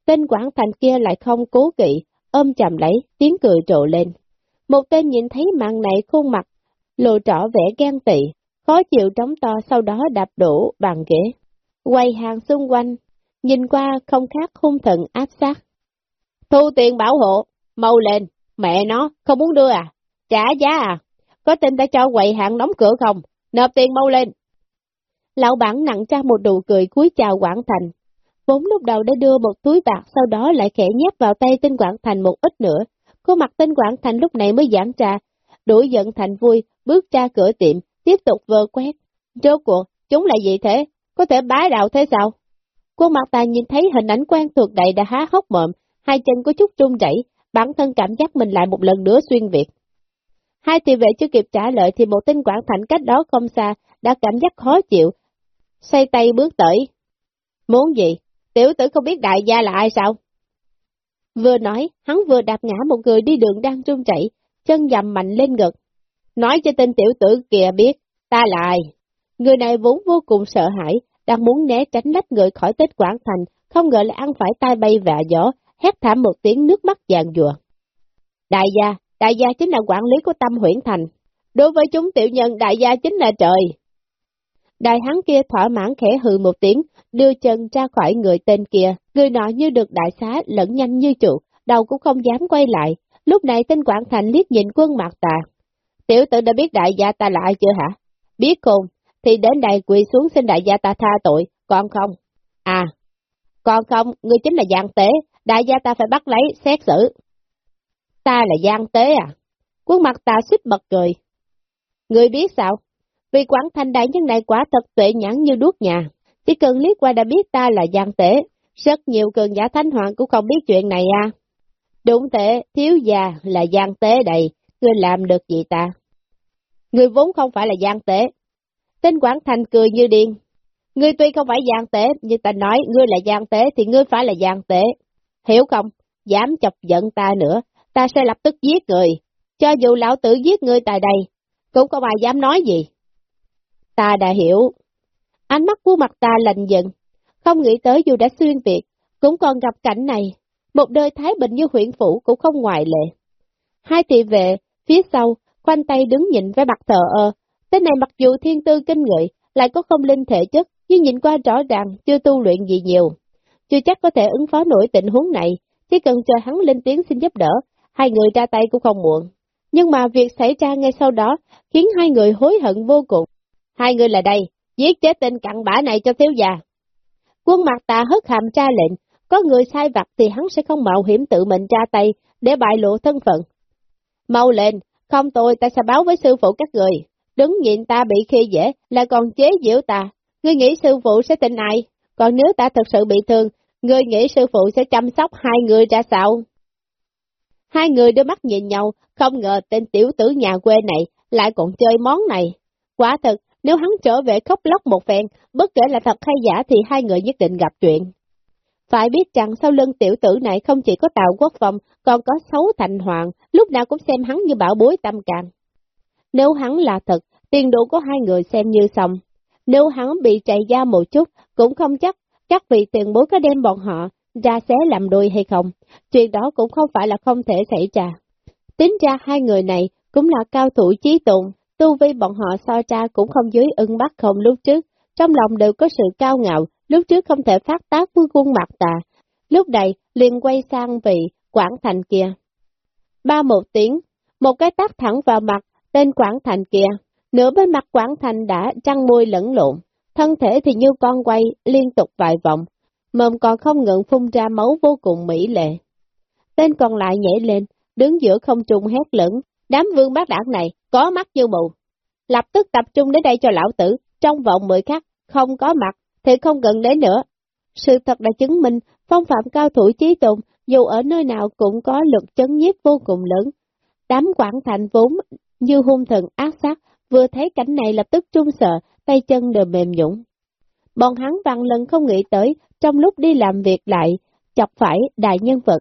Tên Quảng Thành kia lại không cố kỵ, ôm chầm lấy, tiếng cười trộ lên. Một tên nhìn thấy màn này khuôn mặt, lộ trỏ vẻ ghen tị, khó chịu trống to sau đó đạp đổ bàn ghế. Quay hàng xung quanh, nhìn qua không khác hung thần áp sát. Thu tiền bảo hộ, mau lên, mẹ nó, không muốn đưa à? Trả giá à? Có tin đã cho quầy hàng đóng cửa không? Nộp tiền mau lên. Lão bản nặng ra một nụ cười cúi chào Quảng Thành. Vốn lúc đầu đã đưa một túi bạc, sau đó lại khẽ nhét vào tay tên Quảng Thành một ít nữa. Khuôn mặt tên Quảng Thành lúc này mới giãn ra, đuổi giận thành vui, bước ra cửa tiệm, tiếp tục vơ quét. Rốt cuộc, chúng là gì thế? Có thể bái đạo thế sao? Khuôn mặt ta nhìn thấy hình ảnh quen thuộc đầy đã há hốc mộm, hai chân có chút run rẩy, bản thân cảm giác mình lại một lần nữa xuyên việt. Hai tỳ vệ chưa kịp trả lời thì một tên quản thành cách đó không xa đã cảm giác khó chịu, xoay tay bước tới. Muốn gì? Tiểu tử không biết đại gia là ai sao? Vừa nói, hắn vừa đạp ngã một người đi đường đang trung chảy, chân dầm mạnh lên ngực. Nói cho tên tiểu tử kìa biết, ta là ai? Người này vốn vô cùng sợ hãi, đang muốn né tránh lách người khỏi tết Quảng Thành, không ngờ lại ăn phải tai bay vạ gió, hét thảm một tiếng nước mắt vàng dùa. Đại gia, đại gia chính là quản lý của tâm huyển thành. Đối với chúng tiểu nhân, đại gia chính là trời. Đại hắn kia thỏa mãn khẽ hừ một tiếng, đưa chân ra khỏi người tên kia, người nọ như được đại xá lẫn nhanh như trụ, đầu cũng không dám quay lại. Lúc này tên Quảng Thành liếc nhìn quân mặt tà. Tiểu tử đã biết đại gia ta là ai chưa hả? Biết không, thì đến đây quỳ xuống xin đại gia ta tha tội, còn không? À, còn không, ngươi chính là giang tế, đại gia ta phải bắt lấy, xét xử. Ta là giang tế à? Quân mặt ta suýt bật cười. người biết sao? Vì quán thanh đại nhân này quả thật tuệ nhãn như đuốc nhà, chỉ cần liếc qua đã biết ta là giang tế, rất nhiều cường giả thánh hoàng cũng không biết chuyện này à. Đúng thế, thiếu già là giang tế đầy, ngươi làm được gì ta? Ngươi vốn không phải là giang tế. Tên Quảng Thành cười như điên. Ngươi tuy không phải giang tế, nhưng ta nói ngươi là giang tế thì ngươi phải là giang tế. Hiểu không? Dám chọc giận ta nữa, ta sẽ lập tức giết người. Cho dù lão tử giết ngươi tại đây, cũng có ai dám nói gì. Ta đã hiểu. Ánh mắt của mặt ta lạnh giận, không nghĩ tới dù đã xuyên Việt, cũng còn gặp cảnh này. Một đời Thái Bình như huyện phủ cũng không ngoại lệ. Hai thị vệ, phía sau, khoanh tay đứng nhìn với mặt thờ ơ. Tên này mặc dù thiên tư kinh người lại có không linh thể chất, nhưng nhìn qua rõ ràng chưa tu luyện gì nhiều. Chưa chắc có thể ứng phó nổi tình huống này, chỉ cần chờ hắn lên tiếng xin giúp đỡ, hai người ra tay cũng không muộn. Nhưng mà việc xảy ra ngay sau đó khiến hai người hối hận vô cùng. Hai người là đây, giết chết tên cặn bã này cho thiếu già. Quân mặt tà hất hàm tra lệnh, có người sai vặt thì hắn sẽ không mạo hiểm tự mình ra tay để bại lộ thân phận. Mau lên, không tôi ta sẽ báo với sư phụ các người. Đứng nhìn ta bị khi dễ là còn chế giễu ta. Ngươi nghĩ sư phụ sẽ tin ai? Còn nếu ta thật sự bị thương, ngươi nghĩ sư phụ sẽ chăm sóc hai người ra sao? Hai người đưa mắt nhìn nhau, không ngờ tên tiểu tử nhà quê này lại còn chơi món này. Quả thật, nếu hắn trở về khóc lóc một phen, bất kể là thật hay giả thì hai người nhất định gặp chuyện. Phải biết rằng sau lưng tiểu tử này không chỉ có tạo quốc phòng, còn có xấu thành hoàng, lúc nào cũng xem hắn như bảo bối tâm càng. Nếu hắn là thật, tiền đủ của hai người xem như xong. Nếu hắn bị chạy ra một chút, cũng không chắc các vị tiền bối có đem bọn họ ra xé làm đôi hay không. Chuyện đó cũng không phải là không thể xảy ra. Tính ra hai người này cũng là cao thủ trí tụng, tu vi bọn họ so ra cũng không dưới ưng bắt không lúc trước, trong lòng đều có sự cao ngạo, lúc trước không thể phát tác với khuôn mặt tà, lúc này liền quay sang vị Quảng Thành kia. Ba một tiếng, một cái tác thẳng vào mặt tên Quảng Thành kia, nửa bên mặt Quảng Thành đã trăng môi lẫn lộn, thân thể thì như con quay liên tục vài vòng, mồm còn không ngừng phun ra máu vô cùng mỹ lệ. Tên còn lại nhảy lên, đứng giữa không trung hét lẫn, đám vương bác đảng này có mắt như mù. Lập tức tập trung đến đây cho lão tử, trong vòng 10 khắc, không có mặt, thì không cần đến nữa. Sự thật đã chứng minh, phong phạm cao thủ trí tùng, dù ở nơi nào cũng có lực chấn nhiếp vô cùng lớn. Đám quảng thành vốn như hung thần ác sát, vừa thấy cảnh này lập tức trung sợ, tay chân đều mềm nhũng. Bọn hắn vạn lần không nghĩ tới, trong lúc đi làm việc lại, chọc phải đại nhân vật.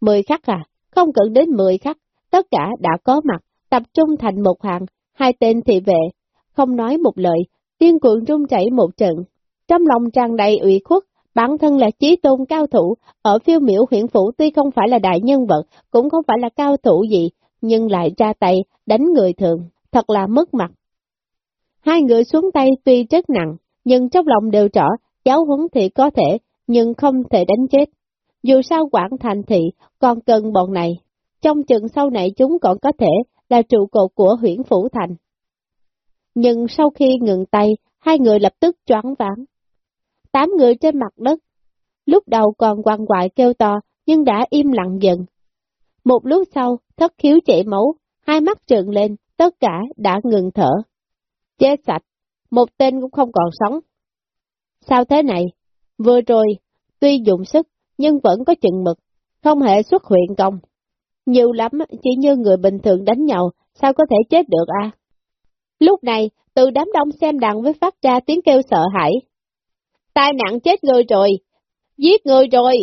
Mười khắc à, không cần đến mười khắc, tất cả đã có mặt, tập trung thành một hàng, hai tên thị vệ, không nói một lời, tiên cuộn rung chảy một trận. Trong lòng tràn đầy ủy khuất, bản thân là chí tôn cao thủ, ở phiêu miểu huyện phủ tuy không phải là đại nhân vật, cũng không phải là cao thủ gì, nhưng lại ra tay, đánh người thường, thật là mất mặt. Hai người xuống tay tuy rất nặng, nhưng trong lòng đều rõ, giáo huấn thì có thể, nhưng không thể đánh chết. Dù sao quản thành thị còn cần bọn này, trong chừng sau này chúng còn có thể là trụ cột của huyện Phủ Thành. Nhưng sau khi ngừng tay, hai người lập tức choáng váng. Tám người trên mặt đất, lúc đầu còn quằn quại kêu to, nhưng đã im lặng dần. Một lúc sau, thất khiếu chảy máu, hai mắt trợn lên, tất cả đã ngừng thở. Chết sạch, một tên cũng không còn sống. Sao thế này? Vừa rồi, tuy dụng sức, nhưng vẫn có chừng mực, không hề xuất huyện công. Nhiều lắm, chỉ như người bình thường đánh nhau, sao có thể chết được à? Lúc này, từ đám đông xem đàn với phát ra tiếng kêu sợ hãi. Tai nạn chết người rồi! Giết người rồi!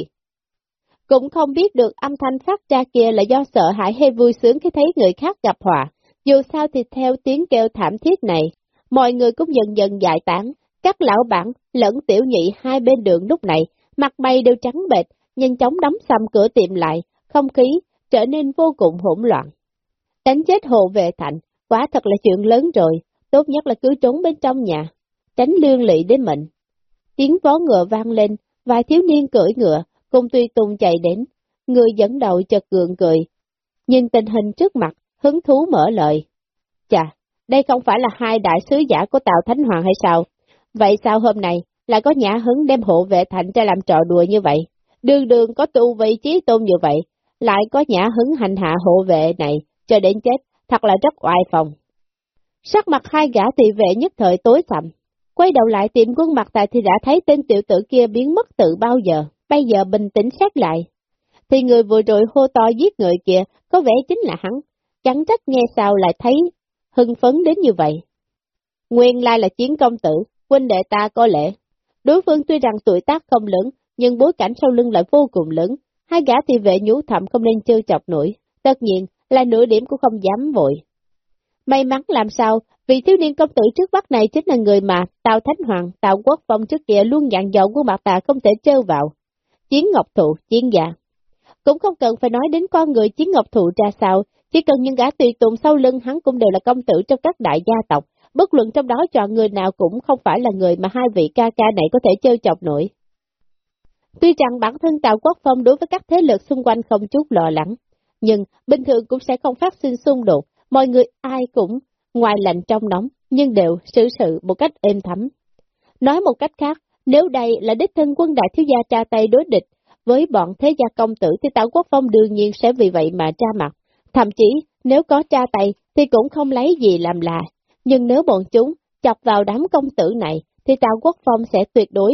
Cũng không biết được âm thanh phát ra kia là do sợ hãi hay vui sướng khi thấy người khác gặp họa. Dù sao thì theo tiếng kêu thảm thiết này, mọi người cũng dần dần giải tán, các lão bản lẫn tiểu nhị hai bên đường lúc này, mặt mày đều trắng bệch, nhanh chóng đóng sầm cửa tiệm lại, không khí trở nên vô cùng hỗn loạn. Đánh chết hộ vệ thành, quả thật là chuyện lớn rồi, tốt nhất là cứ trốn bên trong nhà, tránh lương lị đến mình. Tiếng vó ngựa vang lên, vài thiếu niên cưỡi ngựa, cùng tuy tùng chạy đến, người dẫn đầu chợt gượng cười. Nhìn tình hình trước mặt, hứng thú mở lời. Chà, đây không phải là hai đại sứ giả của Tào Thánh Hoàng hay sao? Vậy sao hôm nay lại có nhã hứng đem hộ vệ thành ra làm trò đùa như vậy? Đường đường có tu vị trí tôn như vậy, lại có nhã hứng hành hạ hộ vệ này, cho đến chết, thật là rất oai phòng. Sắc mặt hai gã thị vệ nhất thời tối sầm, quay đầu lại tìm quân mặt tại thì đã thấy tên tiểu tử kia biến mất từ bao giờ, bây giờ bình tĩnh xét lại. Thì người vừa rồi hô to giết người kia, có vẻ chính là hắn, chẳng trách nghe sao lại thấy hưng phấn đến như vậy. Nguyên lai là chiến công tử, huynh đệ ta có lẽ. Đối phương tuy rằng tuổi tác không lớn, nhưng bối cảnh sau lưng lại vô cùng lớn. Hai gã thì vệ nhú thầm không nên chơi chọc nổi, tất nhiên là nửa điểm cũng không dám vội. May mắn làm sao, vì thiếu niên công tử trước mắt này chính là người mà Tào Thánh Hoàng, Tào Quốc Phong trước kia luôn dặn dò của mặt tà không thể trêu vào. Chiến Ngọc Thụ, chiến Dạ. Cũng không cần phải nói đến con người Chiến Ngọc Thụ ra sao, chỉ cần những gã tùy tùng sau lưng hắn cũng đều là công tử trong các đại gia tộc, bất luận trong đó chọn người nào cũng không phải là người mà hai vị ca ca này có thể chơi chọc nổi. Tuy rằng bản thân Tào Quốc Phong đối với các thế lực xung quanh không chút lo lắng, nhưng bình thường cũng sẽ không phát sinh xung đột, mọi người ai cũng ngoài lạnh trong nóng, nhưng đều xử sự một cách êm thấm. Nói một cách khác, nếu đây là đích thân quân đại thiếu gia tra tay đối địch với bọn thế gia công tử thì Tào Quốc Phong đương nhiên sẽ vì vậy mà tra mặt. Thậm chí, nếu có tra tay thì cũng không lấy gì làm lạ. Nhưng nếu bọn chúng chọc vào đám công tử này thì Tào Quốc Phong sẽ tuyệt đối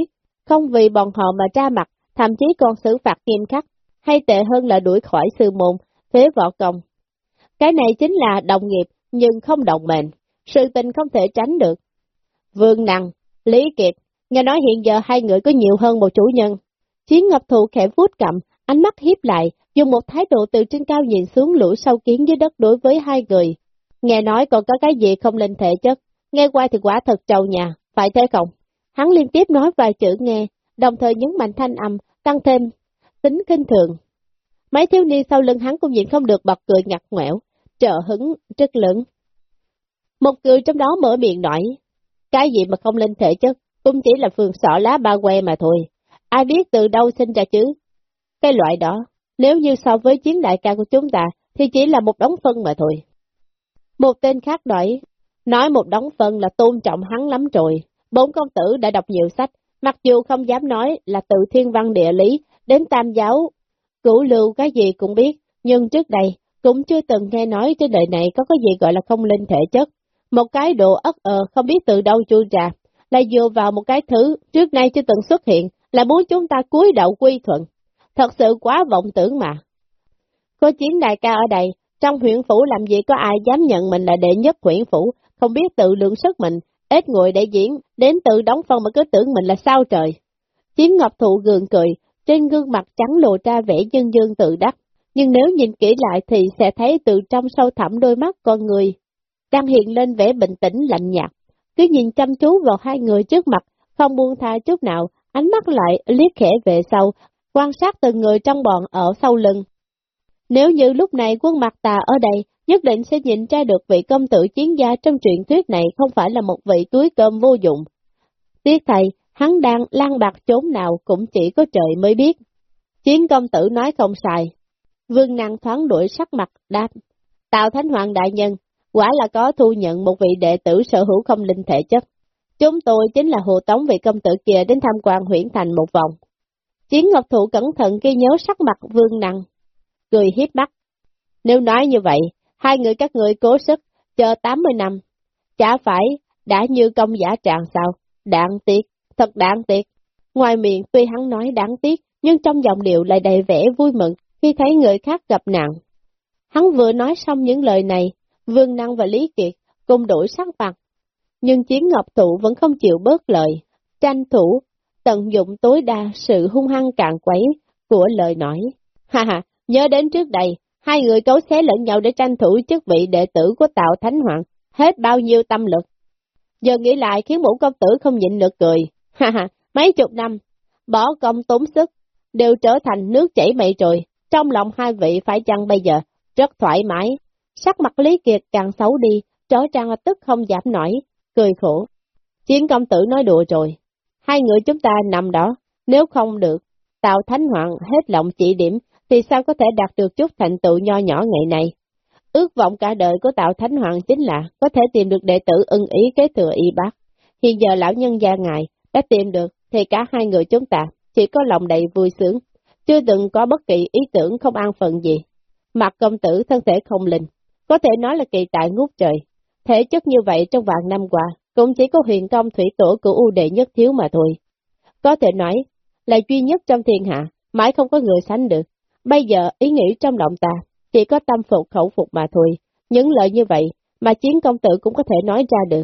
không vì bọn họ mà ra mặt, thậm chí còn xử phạt nghiêm khắc, hay tệ hơn là đuổi khỏi sư môn, phế võ công. Cái này chính là đồng nghiệp, nhưng không đồng mệnh, sự tình không thể tránh được. Vương Năng, Lý Kiệt, nghe nói hiện giờ hai người có nhiều hơn một chủ nhân. Chiến ngập Thụ khẽ vuốt cầm, ánh mắt hiếp lại, dùng một thái độ từ trên cao nhìn xuống lũ sâu kiến dưới đất đối với hai người. Nghe nói còn có cái gì không linh thể chất, nghe qua thì quả thật trầu nhà, phải thế không? Hắn liên tiếp nói vài chữ nghe, đồng thời nhấn mạnh thanh âm, tăng thêm tính kinh thường. Mấy thiếu niên sau lưng hắn cũng nhìn không được bật cười ngặt ngoẻo, trợ hứng rất lớn. Một người trong đó mở miệng nói, cái gì mà không linh thể chất, cũng chỉ là phường sọ lá ba que mà thôi, ai biết từ đâu sinh ra chứ. Cái loại đó, nếu như so với chiến đại ca của chúng ta, thì chỉ là một đống phân mà thôi. Một tên khác nói, nói một đống phân là tôn trọng hắn lắm rồi. Bốn công tử đã đọc nhiều sách, mặc dù không dám nói là từ thiên văn địa lý đến tam giáo, cửu lưu cái gì cũng biết, nhưng trước đây cũng chưa từng nghe nói trên đời này có cái gì gọi là không linh thể chất. Một cái đồ ất ờ không biết từ đâu chui ra, lại dựa vào một cái thứ trước nay chưa từng xuất hiện, là muốn chúng ta cúi đầu quy thuận. Thật sự quá vọng tưởng mà. Có chiến đại ca ở đây, trong huyện phủ làm gì có ai dám nhận mình là đệ nhất huyện phủ, không biết tự lượng sức mình, ít ngồi để diễn, đến tự đóng phong mà cứ tưởng mình là sao trời. Chiến ngọc thụ gượng cười, trên gương mặt trắng lộ ra vẻ dương dương tự đắc, nhưng nếu nhìn kỹ lại thì sẽ thấy từ trong sâu thẳm đôi mắt con người, đang hiện lên vẻ bình tĩnh lạnh nhạt, cứ nhìn chăm chú vào hai người trước mặt, không buông tha chút nào, ánh mắt lại liếc khẽ về sau, quan sát từng người trong bọn ở sau lưng. Nếu như lúc này quân mặt tà ở đây, nhất định sẽ nhìn ra được vị công tử chiến gia trong truyện thuyết này không phải là một vị túi cơm vô dụng. Tiếc thầy, hắn đang lan bạc trốn nào cũng chỉ có trời mới biết. Chiến công tử nói không sai. Vương năng thoáng đuổi sắc mặt đáp. Tào Thánh Hoàng Đại Nhân, quả là có thu nhận một vị đệ tử sở hữu không linh thể chất. Chúng tôi chính là hộ tống vị công tử kia đến tham quan huyện thành một vòng. Chiến Ngọc Thụ cẩn thận ghi nhớ sắc mặt vương năng, cười hiếp mắt. Nếu nói như vậy, hai người các người cố sức, chờ 80 năm, chả phải đã như công giả trạng sao, đáng tiếc, thật đáng tiếc. Ngoài miệng tuy hắn nói đáng tiếc, nhưng trong giọng điệu lại đầy vẻ vui mừng khi thấy người khác gặp nạn. Hắn vừa nói xong những lời này, Vương Năng và Lý Kiệt cùng đổi sắc mặt. Nhưng Chiến Ngọc Thụ vẫn không chịu bớt lời, tranh thủ, tận dụng tối đa sự hung hăng cạn quấy của lời nói. Ha ha, nhớ đến trước đây, hai người cấu xé lẫn nhau để tranh thủ chức vị đệ tử của Tào Thánh Hoàng, hết bao nhiêu tâm lực. Giờ nghĩ lại khiến mũ công tử không nhịn được cười. Ha ha, mấy chục năm, bỏ công tốn sức, đều trở thành nước chảy mây trồi. Trong lòng hai vị phải chăng bây giờ, rất thoải mái. Sắc mặt Lý Kiệt càng xấu đi, trở trang tức không giảm nổi, cười khổ. Chiến công tử nói đùa rồi. Hai người chúng ta nằm đó, nếu không được, Tào Thánh Hoàng hết lòng chỉ điểm, thì sao có thể đạt được chút thành tựu nho nhỏ ngày này? Ước vọng cả đời của tạo Thánh Hoàng chính là có thể tìm được đệ tử ưng ý kế thừa y bác. Hiện giờ lão nhân gia ngài đã tìm được, thì cả hai người chúng ta chỉ có lòng đầy vui sướng, chưa từng có bất kỳ ý tưởng không an phận gì. Mặt công tử thân thể không linh, có thể nói là kỳ tại ngút trời. Thể chất như vậy trong vạn năm qua, cũng chỉ có huyền công thủy tổ của ưu đệ nhất thiếu mà thôi. Có thể nói, là duy nhất trong thiên hạ, mãi không có người sánh được. Bây giờ ý nghĩ trong lòng ta, chỉ có tâm phục khẩu phục mà thôi. Những lời như vậy mà chiến công tử cũng có thể nói ra được.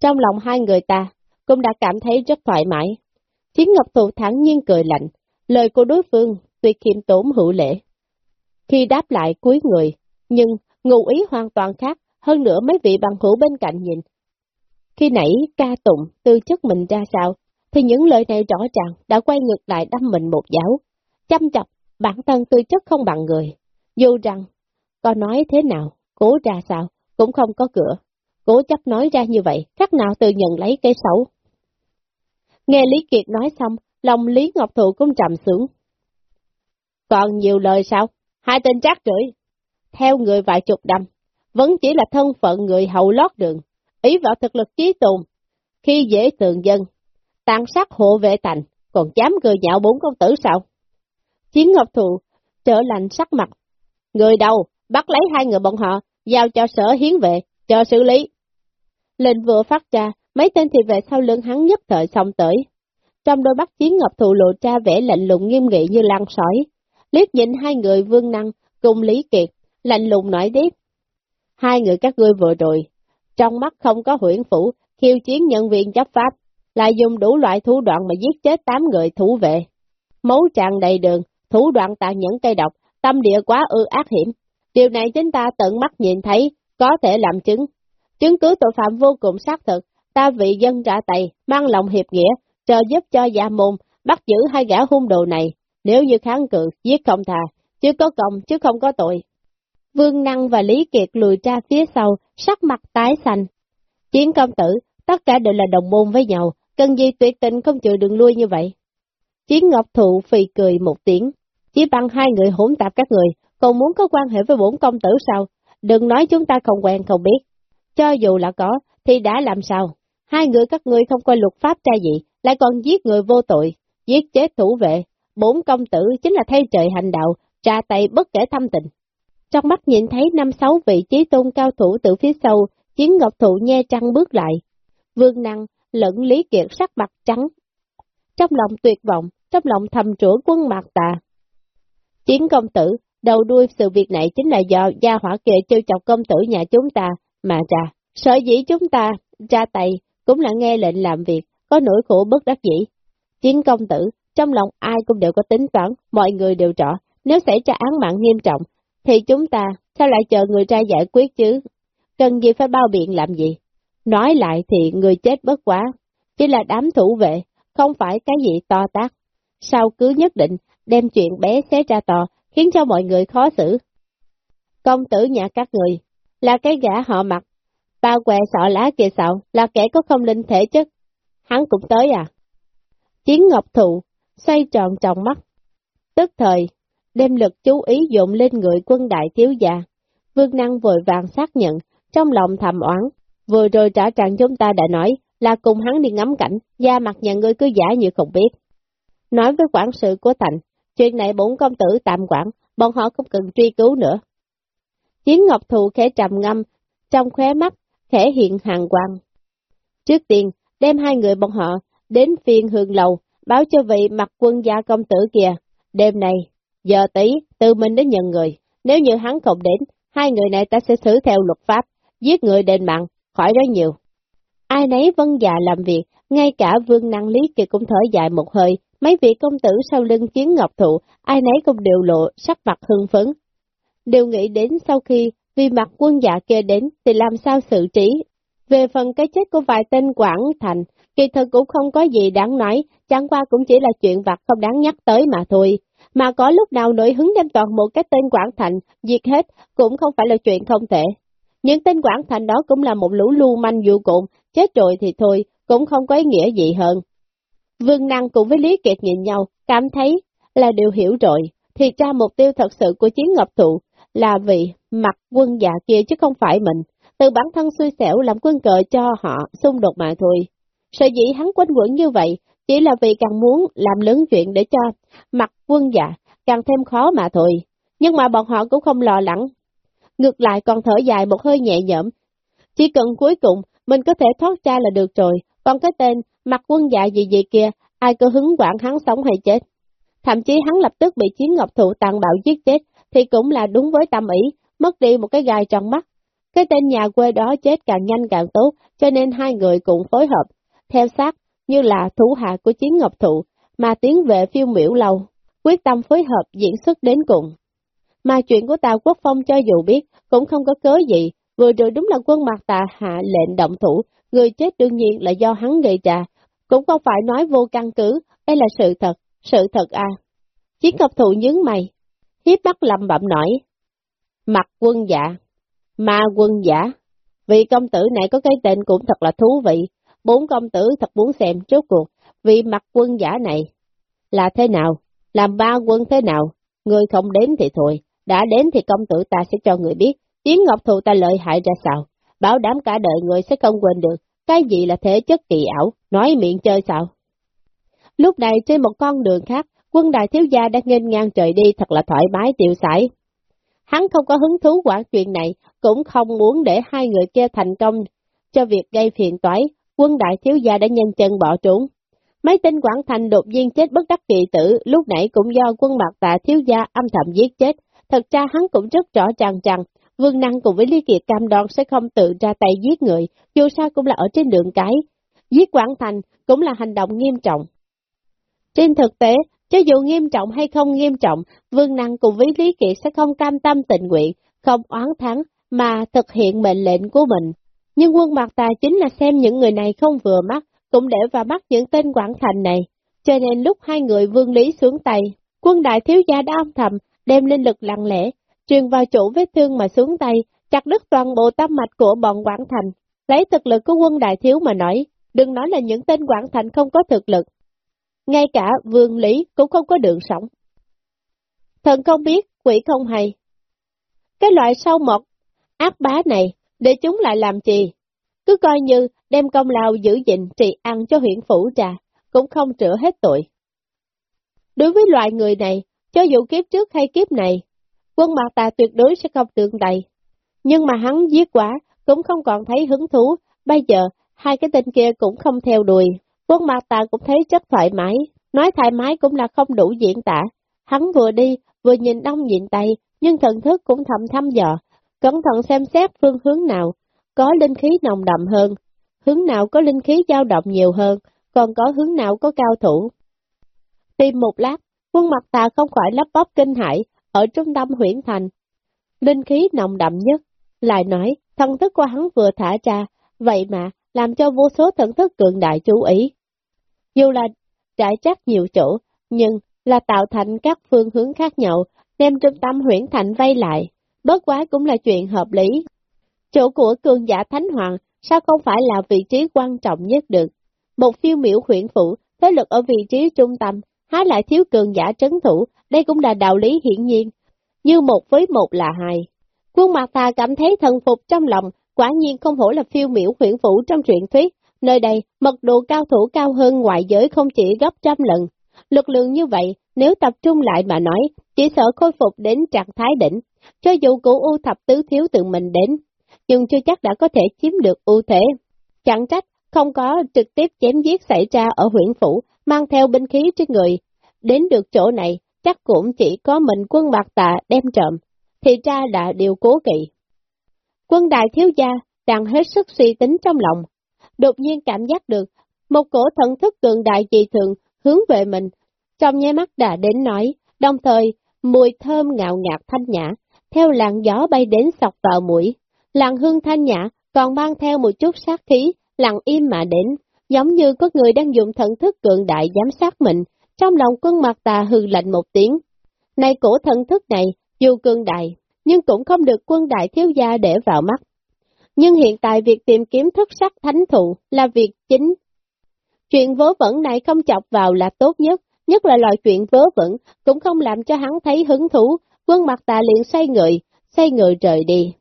Trong lòng hai người ta cũng đã cảm thấy rất thoải mái. Chiến Ngọc Thụ thẳng nhiên cười lạnh, lời của đối phương tuy khiêm tốn hữu lễ. Khi đáp lại cuối người, nhưng ngụ ý hoàn toàn khác, hơn nữa mấy vị bằng hữu bên cạnh nhìn. Khi nãy ca tụng tư chất mình ra sao, thì những lời này rõ ràng đã quay ngược lại đâm mình một giáo. Chăm chọc, bản thân tư chất không bằng người. Dù rằng, có nói thế nào, cố ra sao, cũng không có cửa. Cố chấp nói ra như vậy, khác nào tự nhận lấy cái xấu. Nghe Lý Kiệt nói xong, lòng Lý Ngọc Thụ cũng trầm xuống. Còn nhiều lời sao? Hai tên trác rưỡi. Theo người vài chục năm, vẫn chỉ là thân phận người hậu lót đường, ý vào thực lực trí tùng. Khi dễ tường dân, tàn sát hộ vệ thành, còn dám cười nhạo bốn công tử sao? Chiến Ngọc Thụ trở lạnh sắc mặt. Người đâu, bắt lấy hai người bọn họ, giao cho sở hiến vệ, cho xử lý. Lệnh vừa phát ra, mấy tên thị vệ sau lưng hắn nhất thời xong tới. Trong đôi mắt chiến ngọc thụ lộ ra vẻ lạnh lùng nghiêm nghị như lan sỏi. Liếc nhìn hai người vương năng cùng Lý Kiệt, lạnh lùng nói tiếp. Hai người các ngươi vừa rồi, trong mắt không có huyển phủ, khiêu chiến nhân viên chấp pháp, lại dùng đủ loại thủ đoạn mà giết chết tám người thủ vệ. Máu tràn đầy đường, thủ đoạn tàn nhẫn cây độc, tâm địa quá ư ác hiểm. Điều này chúng ta tận mắt nhìn thấy, có thể làm chứng. Chứng cứ tội phạm vô cùng xác thực, ta vị dân trả tay, mang lòng hiệp nghĩa, chờ giúp cho gia môn, bắt giữ hai gã hung đồ này, nếu như kháng cự, giết không thà, chứ có công chứ không có tội. Vương Năng và Lý Kiệt lùi ra phía sau, sắc mặt tái xanh. Chiến công tử, tất cả đều là đồng môn với nhau, cần gì tuyệt tình không chịu đường lui như vậy. Chiến Ngọc Thụ phì cười một tiếng, chỉ bằng hai người hỗn tạp các người, còn muốn có quan hệ với bổn công tử sao? Đừng nói chúng ta không quen không biết. Cho dù là có, thì đã làm sao? Hai người các ngươi không coi luật pháp ra gì, lại còn giết người vô tội, giết chết thủ vệ. Bốn công tử chính là thay trời hành đạo, tra tay bất kể thâm tình. Trong mắt nhìn thấy năm sáu vị trí tôn cao thủ từ phía sau, chiến ngọc thụ nhe trăng bước lại. Vương năng, lẫn lý kiệt sắc mặt trắng. Trong lòng tuyệt vọng, trong lòng thầm rủa quân mạc tà. Chiến công tử, đầu đuôi sự việc này chính là do gia hỏa kia trêu chọc công tử nhà chúng ta mà ra. Sở dĩ chúng ta ra tay cũng là nghe lệnh làm việc, có nỗi khổ bất đắc dĩ. Chiến công tử, trong lòng ai cũng đều có tính toán, mọi người đều rõ, nếu xảy ra án mạng nghiêm trọng, thì chúng ta sao lại chờ người ra giải quyết chứ? Cần gì phải bao biện làm gì? Nói lại thì người chết bất quá, chỉ là đám thủ vệ, không phải cái gì to tác. Sao cứ nhất định đem chuyện bé xé ra to, khiến cho mọi người khó xử. Công tử nhà các người, là cái gã họ mặt, bao què sọ lá kia sạo là kẻ có không linh thể chất. Hắn cũng tới à? Chiến Ngọc Thụ, xoay tròn tròng mắt. Tức thời, đem lực chú ý dồn lên người quân đại thiếu già. Vương Năng vội vàng xác nhận, trong lòng thầm oán, vừa rồi trả trạng chúng ta đã nói là cùng hắn đi ngắm cảnh, da mặt nhà ngươi cứ giả như không biết. Nói với quản sự của thành, chuyện này bốn công tử tạm quản, bọn họ không cần truy cứu nữa. Chiến Ngọc Thụ khẽ trầm ngâm, trong khóe mắt, khẽ hiện hàng quang. Trước tiên, đem hai người bọn họ đến phiên hương lầu, báo cho vị mặt quân gia công tử kia. Đêm này, giờ tí, tự mình đến nhận người. Nếu như hắn không đến, hai người này ta sẽ xử theo luật pháp, giết người đền mạng, khỏi nói nhiều. Ai nấy vân già làm việc, ngay cả vương năng lý kia cũng thở dài một hơi, mấy vị công tử sau lưng chiến ngọc thụ, ai nấy cũng đều lộ sắc mặt hưng phấn. Đều nghĩ đến sau khi vì mặt quân dạ kia đến thì làm sao xử trí. Về phần cái chết của vài tên Quảng Thành, kỳ thực cũng không có gì đáng nói, chẳng qua cũng chỉ là chuyện vặt không đáng nhắc tới mà thôi. Mà có lúc nào nổi hứng đem toàn một cái tên Quảng Thành, diệt hết, cũng không phải là chuyện không thể. Những tên Quảng Thành đó cũng là một lũ lưu manh vô cụm, chết rồi thì thôi, cũng không có ý nghĩa gì hơn. Vương Năng cùng với Lý Kiệt nhìn nhau, cảm thấy là đều hiểu rồi, thì ra mục tiêu thật sự của chiến ngọc thụ là vì mặt quân già kia chứ không phải mình, từ bản thân xui xẻo làm quân cờ cho họ xung đột mà thôi. Sợ dĩ hắn quanh quẩn như vậy, chỉ là vì càng muốn làm lớn chuyện để cho mặt quân già càng thêm khó mà thôi. Nhưng mà bọn họ cũng không lo lắng. Ngược lại còn thở dài một hơi nhẹ nhõm. Chỉ cần cuối cùng mình có thể thoát ra là được rồi, còn cái tên mặt quân dạ gì gì kia, ai có hứng quản hắn sống hay chết. Thậm chí hắn lập tức bị chiến ngọc thụ tàn bạo giết chết, thì cũng là đúng với tâm ý, mất đi một cái gai trong mắt. Cái tên nhà quê đó chết càng nhanh càng tốt, cho nên hai người cùng phối hợp, theo sát như là thủ hạ của chiến ngọc thụ, mà tiến về phiêu miễu lâu, quyết tâm phối hợp diễn xuất đến cùng. Mà chuyện của Tào Quốc Phong cho dù biết, cũng không có cớ gì, vừa rồi đúng là quân mặt tà hạ lệnh động thủ, người chết đương nhiên là do hắn gây ra, cũng không phải nói vô căn cứ, đây là sự thật, sự thật à. Chiến ngọc thụ nhướng mày, hiếp bắt lầm bậm nổi, mặt quân giả, ma quân dạ, giả, vị công tử này có cái tên cũng thật là thú vị, bốn công tử thật muốn xem trước cuộc, vị mặt quân giả này là thế nào, làm ba quân thế nào, người không đến thì thôi, đã đến thì công tử ta sẽ cho người biết, chiến ngọc thụ ta lợi hại ra sao, bảo đảm cả đời người sẽ không quên được, cái gì là thể chất kỳ ảo, nói miệng chơi sao. Lúc này trên một con đường khác, quân đại thiếu gia đã nghênh ngang trời đi thật là thoải mái tiêu sải. Hắn không có hứng thú quản chuyện này, cũng không muốn để hai người kia thành công cho việc gây phiền toái, quân đại thiếu gia đã nhanh chân bỏ trốn. Mấy tên quản thành đột nhiên chết bất đắc kỳ tử, lúc nãy cũng do quân mặt tạ thiếu gia âm thầm giết chết. Thật ra hắn cũng rất rõ ràng rằng, Vương Năng cùng với Lý Kiệt cam đoan sẽ không tự ra tay giết người, dù sao cũng là ở trên đường cái. Giết Quảng thành cũng là hành động nghiêm trọng. Trên thực tế, cho dù nghiêm trọng hay không nghiêm trọng, Vương Năng cùng với Lý Kiệt sẽ không cam tâm tình nguyện, không oán thắng, mà thực hiện mệnh lệnh của mình. Nhưng quân mặt tà chính là xem những người này không vừa mắt, cũng để vào mắt những tên Quảng thành này. Cho nên lúc hai người vương lý xuống tay, quân đại thiếu gia đã âm thầm, đem linh lực lặng lẽ, truyền vào chỗ vết thương mà xuống tay, chặt đứt toàn bộ tâm mạch của bọn quản thành. Lấy thực lực của quân đại thiếu mà nói, đừng nói là những tên quản thành không có thực lực. Ngay cả vương lý cũng không có đường sống. Thần không biết, quỷ không hay. Cái loại sâu mọt, ác bá này, để chúng lại làm gì? Cứ coi như đem công lao giữ gìn trị ăn cho huyện phủ trà, cũng không rửa hết tội. Đối với loại người này, cho dù kiếp trước hay kiếp này, quân mặt tà tuyệt đối sẽ không tượng đầy. Nhưng mà hắn giết quá, cũng không còn thấy hứng thú, bây giờ hai cái tên kia cũng không theo đuổi. Quân mặt tà cũng thấy rất thoải mái, nói thoải mái cũng là không đủ diễn tả. Hắn vừa đi, vừa nhìn đông nhìn tây, nhưng thần thức cũng thầm thăm dò, cẩn thận xem xét phương hướng nào, có linh khí nồng đậm hơn, hướng nào có linh khí dao động nhiều hơn, còn có hướng nào có cao thủ. Tìm một lát, quân mặt tà không khỏi lấp bóp kinh hãi ở trung tâm huyện thành. Linh khí nồng đậm nhất, lại nói, thần thức của hắn vừa thả ra, vậy mà làm cho vô số thần thức cường đại chú ý. Dù là trải chắc nhiều chỗ, nhưng là tạo thành các phương hướng khác nhau, đem trung tâm huyện thành vây lại, bớt quá cũng là chuyện hợp lý. Chỗ của cường giả Thánh Hoàng sao không phải là vị trí quan trọng nhất được? Một phiêu miểu huyện phủ, thế lực ở vị trí trung tâm, há lại thiếu cường giả trấn thủ, đây cũng là đạo lý hiển nhiên. Như một với một là hai. Quân mặt ta cảm thấy thần phục trong lòng, quả nhiên không hổ là phiêu miểu huyện phủ trong truyện thuyết. Nơi đây, mật độ cao thủ cao hơn ngoại giới không chỉ gấp trăm lần. Lực lượng như vậy, nếu tập trung lại mà nói, chỉ sợ khôi phục đến trạng thái đỉnh. Cho dù cụ U thập tứ thiếu tự mình đến, nhưng chưa chắc đã có thể chiếm được ưu thế. Chẳng trách, không có trực tiếp chém giết xảy ra ở huyện phủ, mang theo binh khí trên người. Đến được chỗ này, chắc cũng chỉ có mình quân bạc tạ đem trộm, thì ra đã điều cố kỵ. Quân đại thiếu gia đang hết sức suy tính trong lòng, đột nhiên cảm giác được một cổ thần thức cường đại dị thường hướng về mình, trong nháy mắt đã đến nói, đồng thời mùi thơm ngạo ngạt thanh nhã, theo làn gió bay đến sọc vào mũi, làn hương thanh nhã còn mang theo một chút sát khí, lặng im mà đến, giống như có người đang dùng thần thức cường đại giám sát mình, trong lòng quân mặt tà hư lạnh một tiếng. Này cổ thần thức này, dù cường đại, nhưng cũng không được quân đại thiếu gia để vào mắt. Nhưng hiện tại việc tìm kiếm thức sắc thánh thụ là việc chính. Chuyện vớ vẩn này không chọc vào là tốt nhất, nhất là loại chuyện vớ vẩn, cũng không làm cho hắn thấy hứng thú, quân mặt tà liền xoay người, xoay người rời đi.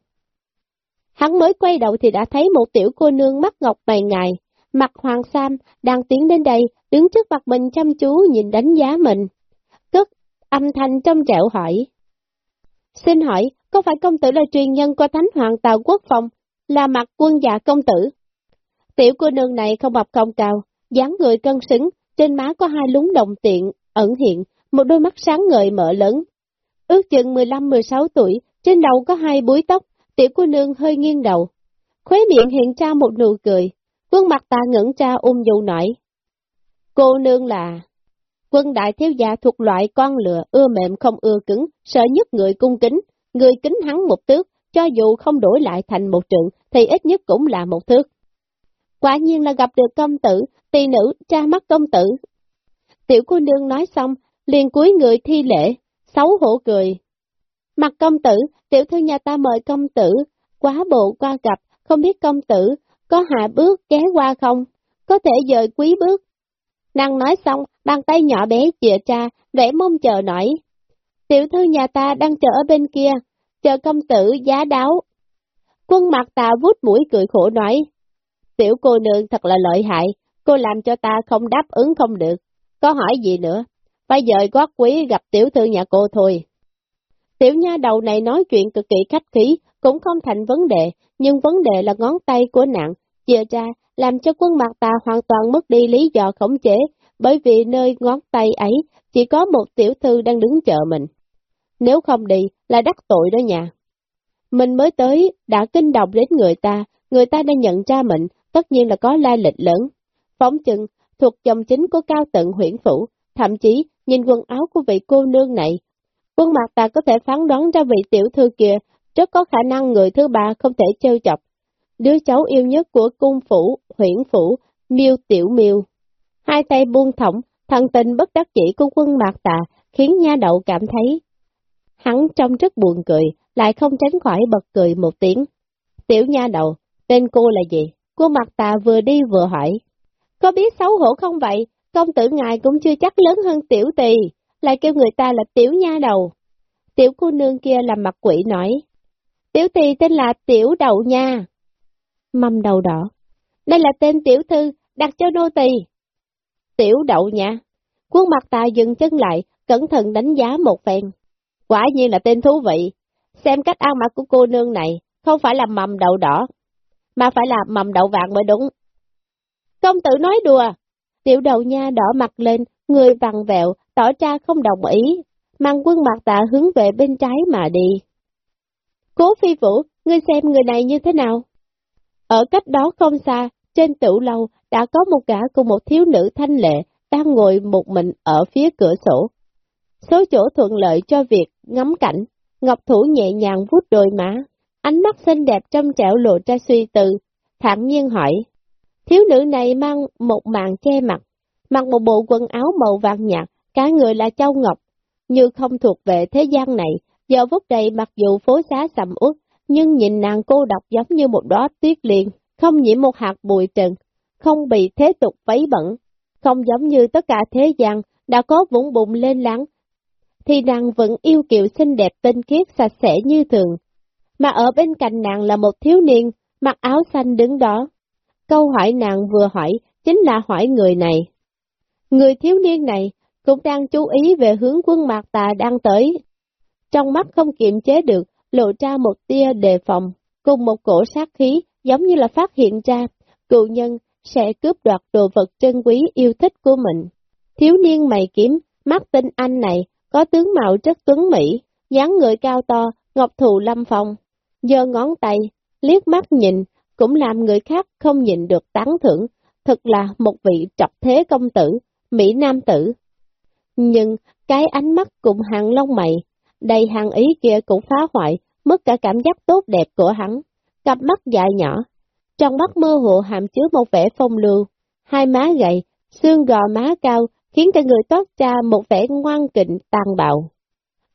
Hắn mới quay đầu thì đã thấy một tiểu cô nương mắt ngọc mày ngài, mặt hoàng sam, đang tiến đến đây, đứng trước mặt mình chăm chú nhìn đánh giá mình. Cất, âm thanh trong trẻo hỏi. Xin hỏi, có phải công tử là truyền nhân của thánh hoàng tàu quốc phòng, là mặt quân dạ công tử? Tiểu cô nương này không mập không cao, dáng người cân xứng, trên má có hai lúng đồng tiện, ẩn hiện, một đôi mắt sáng ngời mở lớn. Ước chừng 15-16 tuổi, trên đầu có hai búi tóc, tiểu cô nương hơi nghiêng đầu. Khuế miệng hiện ra một nụ cười, quân mặt ta ngẩn ra ung dụ nổi. Cô nương là... Quân đại thiếu gia thuộc loại con lừa, ưa mềm không ưa cứng, sợ nhất người cung kính, người kính hắn một tước, cho dù không đổi lại thành một trượng, thì ít nhất cũng là một thước. Quả nhiên là gặp được công tử, tỳ nữ, cha mắt công tử. Tiểu cô nương nói xong, liền cúi người thi lễ, xấu hổ cười. Mặt công tử, tiểu thư nhà ta mời công tử, quá bộ qua gặp, không biết công tử, có hạ bước ghé qua không? Có thể dời quý bước. Nàng nói xong, bàn tay nhỏ bé chìa ra, vẻ mong chờ nổi. Tiểu thư nhà ta đang chờ ở bên kia, chờ công tử giá đáo. Quân mặt ta vút mũi cười khổ nói, tiểu cô nương thật là lợi hại, cô làm cho ta không đáp ứng không được, có hỏi gì nữa, bây giờ gót quý gặp tiểu thư nhà cô thôi. Tiểu nha đầu này nói chuyện cực kỳ khách khí, cũng không thành vấn đề, nhưng vấn đề là ngón tay của nạn, chia ra, làm cho quân mặt ta hoàn toàn mất đi lý do khống chế, bởi vì nơi ngón tay ấy chỉ có một tiểu thư đang đứng chờ mình. Nếu không đi, là đắc tội đó nha. Mình mới tới, đã kinh động đến người ta, người ta đã nhận ra mình, tất nhiên là có lai lịch lớn. Phóng chừng, thuộc dòng chính của cao tận huyện phủ, thậm chí nhìn quần áo của vị cô nương này. Quân mặt ta có thể phán đoán ra vị tiểu thư kia, rất có khả năng người thứ ba không thể trêu chọc. Đứa cháu yêu nhất của cung phủ, huyện phủ, miêu tiểu miêu. Hai tay buông thõng, thần tình bất đắc chỉ của quân mạc tà, khiến nha đậu cảm thấy. Hắn trông rất buồn cười, lại không tránh khỏi bật cười một tiếng. Tiểu nha đậu, tên cô là gì? Cô mạc tà vừa đi vừa hỏi. Có biết xấu hổ không vậy? Công tử ngài cũng chưa chắc lớn hơn tiểu tỳ, lại kêu người ta là tiểu nha đầu. Tiểu cô nương kia làm mặt quỷ nói. Tiểu tỳ tên là tiểu đầu nha. Mâm đầu đỏ. Đây là tên tiểu thư, đặt cho nô tỳ. Tiểu đậu nha. khuôn mặt ta dừng chân lại, cẩn thận đánh giá một phen. Quả nhiên là tên thú vị. Xem cách ăn mặc của cô nương này, không phải là mầm đậu đỏ, mà phải là mầm đậu vàng mới đúng. Công tử nói đùa. Tiểu đầu nha đỏ mặt lên, người vằn vẹo, tỏ ra không đồng ý, mang quân mặt tạ hướng về bên trái mà đi. Cố phi vũ, ngươi xem người này như thế nào? Ở cách đó không xa, trên tửu lâu, đã có một gã cùng một thiếu nữ thanh lệ, đang ngồi một mình ở phía cửa sổ. Số chỗ thuận lợi cho việc ngắm cảnh, Ngọc Thủ nhẹ nhàng vuốt đôi má, ánh mắt xinh đẹp trong trẻo lộ ra suy tư, thản nhiên hỏi. Thiếu nữ này mang một màn che mặt, mặc một bộ quần áo màu vàng nhạt, cả người là châu ngọc, như không thuộc về thế gian này, giờ phút này mặc dù phố xá sầm uất, nhưng nhìn nàng cô độc giống như một đóa tuyết liền, không nhiễm một hạt bụi trần, không bị thế tục vấy bẩn, không giống như tất cả thế gian đã có vũng bụng lên lắng, thì nàng vẫn yêu kiều xinh đẹp tinh khiết sạch sẽ như thường. mà ở bên cạnh nàng là một thiếu niên, mặc áo xanh đứng đó. Câu hỏi nàng vừa hỏi chính là hỏi người này. Người thiếu niên này cũng đang chú ý về hướng quân mạc tà đang tới. Trong mắt không kiềm chế được, lộ ra một tia đề phòng, cùng một cổ sát khí, giống như là phát hiện ra, cựu nhân sẽ cướp đoạt đồ vật trân quý yêu thích của mình. Thiếu niên mày kiếm, mắt tinh anh này, có tướng mạo rất tuấn mỹ, dáng người cao to, ngọc thù lâm phong, giơ ngón tay, liếc mắt nhìn, cũng làm người khác không nhìn được tán thưởng, thật là một vị trọc thế công tử, Mỹ Nam tử. Nhưng cái ánh mắt cùng hàng lông mày, đầy hàng ý kia cũng phá hoại, mất cả cảm giác tốt đẹp của hắn. Cặp mắt dài nhỏ, trong mắt mơ hồ hàm chứa một vẻ phong lưu, hai má gầy, xương gò má cao, khiến cho người toát ra một vẻ ngoan kịnh tàn bạo.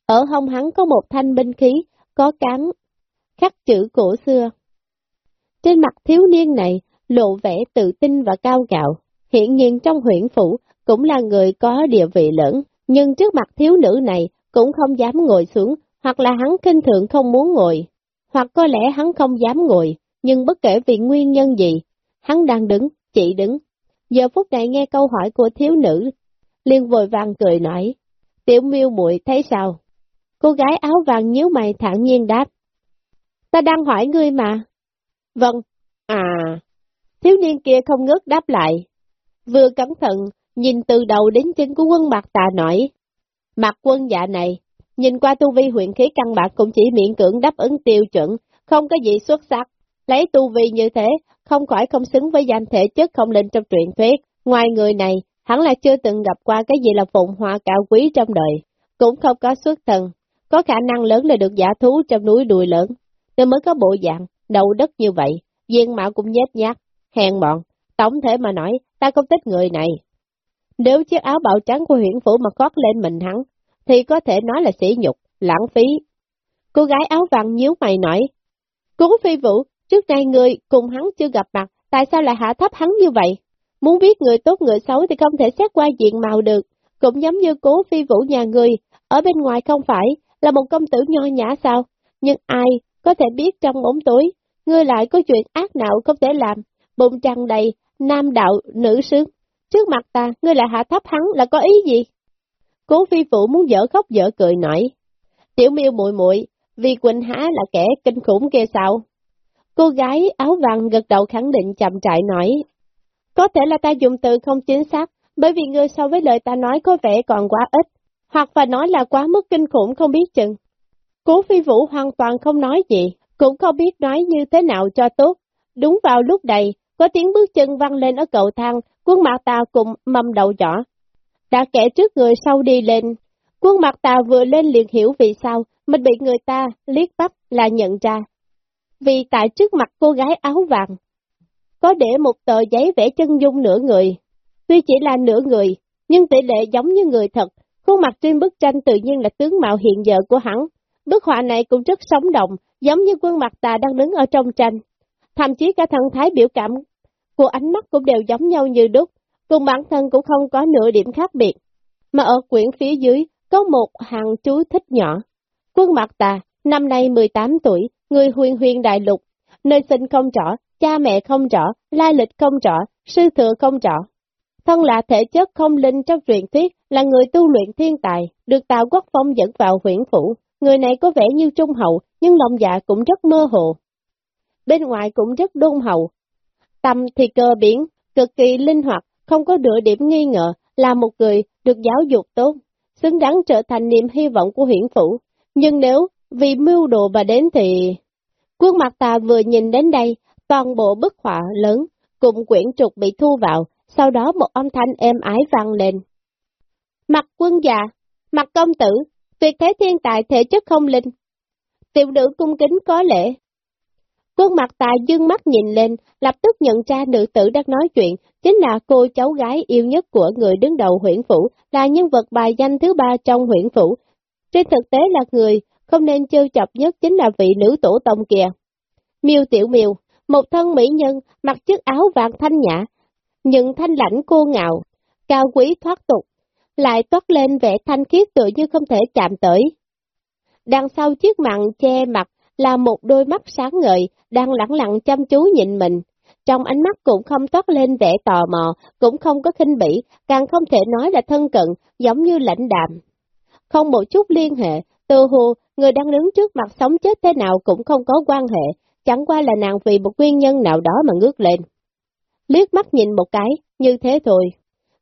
Ở hông hắn có một thanh binh khí, có cán, khắc chữ cổ xưa. Trên mặt thiếu niên này, lộ vẻ tự tin và cao gạo, hiện nhiên trong huyện phủ cũng là người có địa vị lớn, nhưng trước mặt thiếu nữ này cũng không dám ngồi xuống, hoặc là hắn kinh thượng không muốn ngồi, hoặc có lẽ hắn không dám ngồi, nhưng bất kể vì nguyên nhân gì, hắn đang đứng, chỉ đứng. Giờ phút này nghe câu hỏi của thiếu nữ, liền vội vàng cười nói, tiểu miêu muội thấy sao? Cô gái áo vàng nhíu mày thản nhiên đáp, ta đang hỏi ngươi mà. Vâng, à, thiếu niên kia không ngớt đáp lại, vừa cẩn thận, nhìn từ đầu đến chân của quân bạc tà nổi, mặt quân dạ này, nhìn qua tu vi huyện khí căn bạc cũng chỉ miễn cưỡng đáp ứng tiêu chuẩn, không có gì xuất sắc, lấy tu vi như thế, không khỏi không xứng với danh thể chất không lên trong truyện thuyết, ngoài người này, hắn là chưa từng gặp qua cái gì là phụng hoa cao quý trong đời, cũng không có xuất thần, có khả năng lớn là được giả thú trong núi đùi lớn, nên mới có bộ dạng, đầu đất như vậy, viên mạo cũng nhét nhát, hèn bọn, tổng thể mà nói, ta không thích người này. Nếu chiếc áo bào trắng của huyện phủ mà khoác lên mình hắn, thì có thể nói là sỉ nhục, lãng phí. Cô gái áo vàng nhíu mày nói, Cố phi vũ, trước nay người cùng hắn chưa gặp mặt, tại sao lại hạ thấp hắn như vậy? Muốn biết người tốt người xấu thì không thể xét qua diện màu được, cũng giống như cố phi vũ nhà người, ở bên ngoài không phải là một công tử nho nhã sao? Nhưng ai có thể biết trong bóng tối, ngươi lại có chuyện ác nào không thể làm, bụng trăng đầy, nam đạo, nữ sướng. Trước mặt ta, ngươi lại hạ thấp hắn là có ý gì? Cố phi phụ muốn dở khóc dở cười nói. Tiểu miêu muội muội vì Quỳnh Há là kẻ kinh khủng kia sao? Cô gái áo vàng gật đầu khẳng định chậm trại nói. Có thể là ta dùng từ không chính xác, bởi vì ngươi so với lời ta nói có vẻ còn quá ít, hoặc phải nói là quá mức kinh khủng không biết chừng. Cố phi vũ hoàn toàn không nói gì, cũng không biết nói như thế nào cho tốt. Đúng vào lúc này, có tiếng bước chân văng lên ở cầu thang, quân mặt ta cùng mâm đầu nhỏ. Đã kẻ trước người sau đi lên, quân mặt ta vừa lên liền hiểu vì sao mình bị người ta liếc bắt là nhận ra. Vì tại trước mặt cô gái áo vàng, có để một tờ giấy vẽ chân dung nửa người. Tuy chỉ là nửa người, nhưng tỷ lệ giống như người thật, khuôn mặt trên bức tranh tự nhiên là tướng mạo hiện giờ của hắn. Bức họa này cũng rất sống động, giống như quân mặt tà đang đứng ở trong tranh. Thậm chí cả thân thái biểu cảm của ánh mắt cũng đều giống nhau như đúc, cùng bản thân cũng không có nửa điểm khác biệt. Mà ở quyển phía dưới có một hàng chú thích nhỏ. Quân mặt tà, năm nay 18 tuổi, người huyền huyền đại lục, nơi sinh không rõ, cha mẹ không rõ, lai lịch không rõ, sư thừa không rõ. Thân là thể chất không linh trong truyền thuyết, là người tu luyện thiên tài, được tạo quốc phong dẫn vào huyện phủ. Người này có vẻ như trung hậu, nhưng lòng dạ cũng rất mơ hồ. Bên ngoài cũng rất đôn hậu. Tâm thì cơ biến, cực kỳ linh hoạt, không có nửa điểm nghi ngờ, là một người được giáo dục tốt, xứng đáng trở thành niềm hy vọng của huyện phủ. Nhưng nếu vì mưu đồ mà đến thì... Quân mặt ta vừa nhìn đến đây, toàn bộ bức họa lớn, cùng quyển trục bị thu vào, sau đó một âm thanh êm ái vang lên. Mặt quân già, mặt công tử, tuyệt thế thiên tài thể chất không linh. Tiểu nữ cung kính có lễ. Quân mặt tạ dương mắt nhìn lên, lập tức nhận ra nữ tử đang nói chuyện, chính là cô cháu gái yêu nhất của người đứng đầu huyện phủ, là nhân vật bài danh thứ ba trong huyện phủ. Trên thực tế là người không nên trêu chọc nhất chính là vị nữ tổ tông kìa. Miêu Tiểu Miêu, một thân mỹ nhân, mặc chiếc áo vàng thanh nhã, nhưng thanh lãnh cô ngạo, cao quý thoát tục, lại toát lên vẻ thanh khiết tự như không thể chạm tới. Đằng sau chiếc mặn che mặt là một đôi mắt sáng ngời, đang lặng lặng chăm chú nhìn mình. Trong ánh mắt cũng không toát lên vẻ tò mò, cũng không có khinh bỉ, càng không thể nói là thân cận, giống như lãnh đạm. Không một chút liên hệ, từ hồ, người đang đứng trước mặt sống chết thế nào cũng không có quan hệ, chẳng qua là nàng vì một nguyên nhân nào đó mà ngước lên. Liếc mắt nhìn một cái, như thế thôi.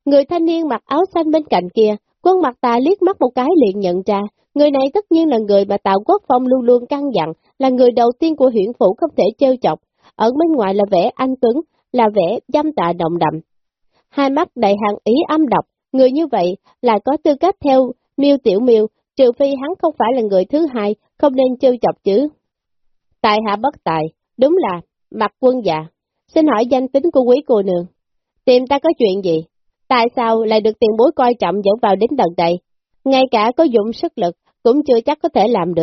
Người thanh niên mặc áo xanh bên cạnh kia, quân mặt tà liếc mắt một cái liền nhận ra, người này tất nhiên là người mà Tạo Quốc Phong luôn luôn căng dặn, là người đầu tiên của huyện phủ không thể trêu chọc, ở bên ngoài là vẻ anh Tuấn, là vẻ dâm tạ động đậm. Hai mắt đầy hàng ý âm độc, người như vậy là có tư cách theo miêu tiểu miêu, trừ phi hắn không phải là người thứ hai, không nên trêu chọc chứ. Tài hạ bất tài, đúng là, mặt quân dạ. Xin hỏi danh tính của quý cô nương. Tìm ta có chuyện gì? Tại sao lại được tiền bối coi trọng dẫn vào đến tận đây? Ngay cả có dụng sức lực, cũng chưa chắc có thể làm được.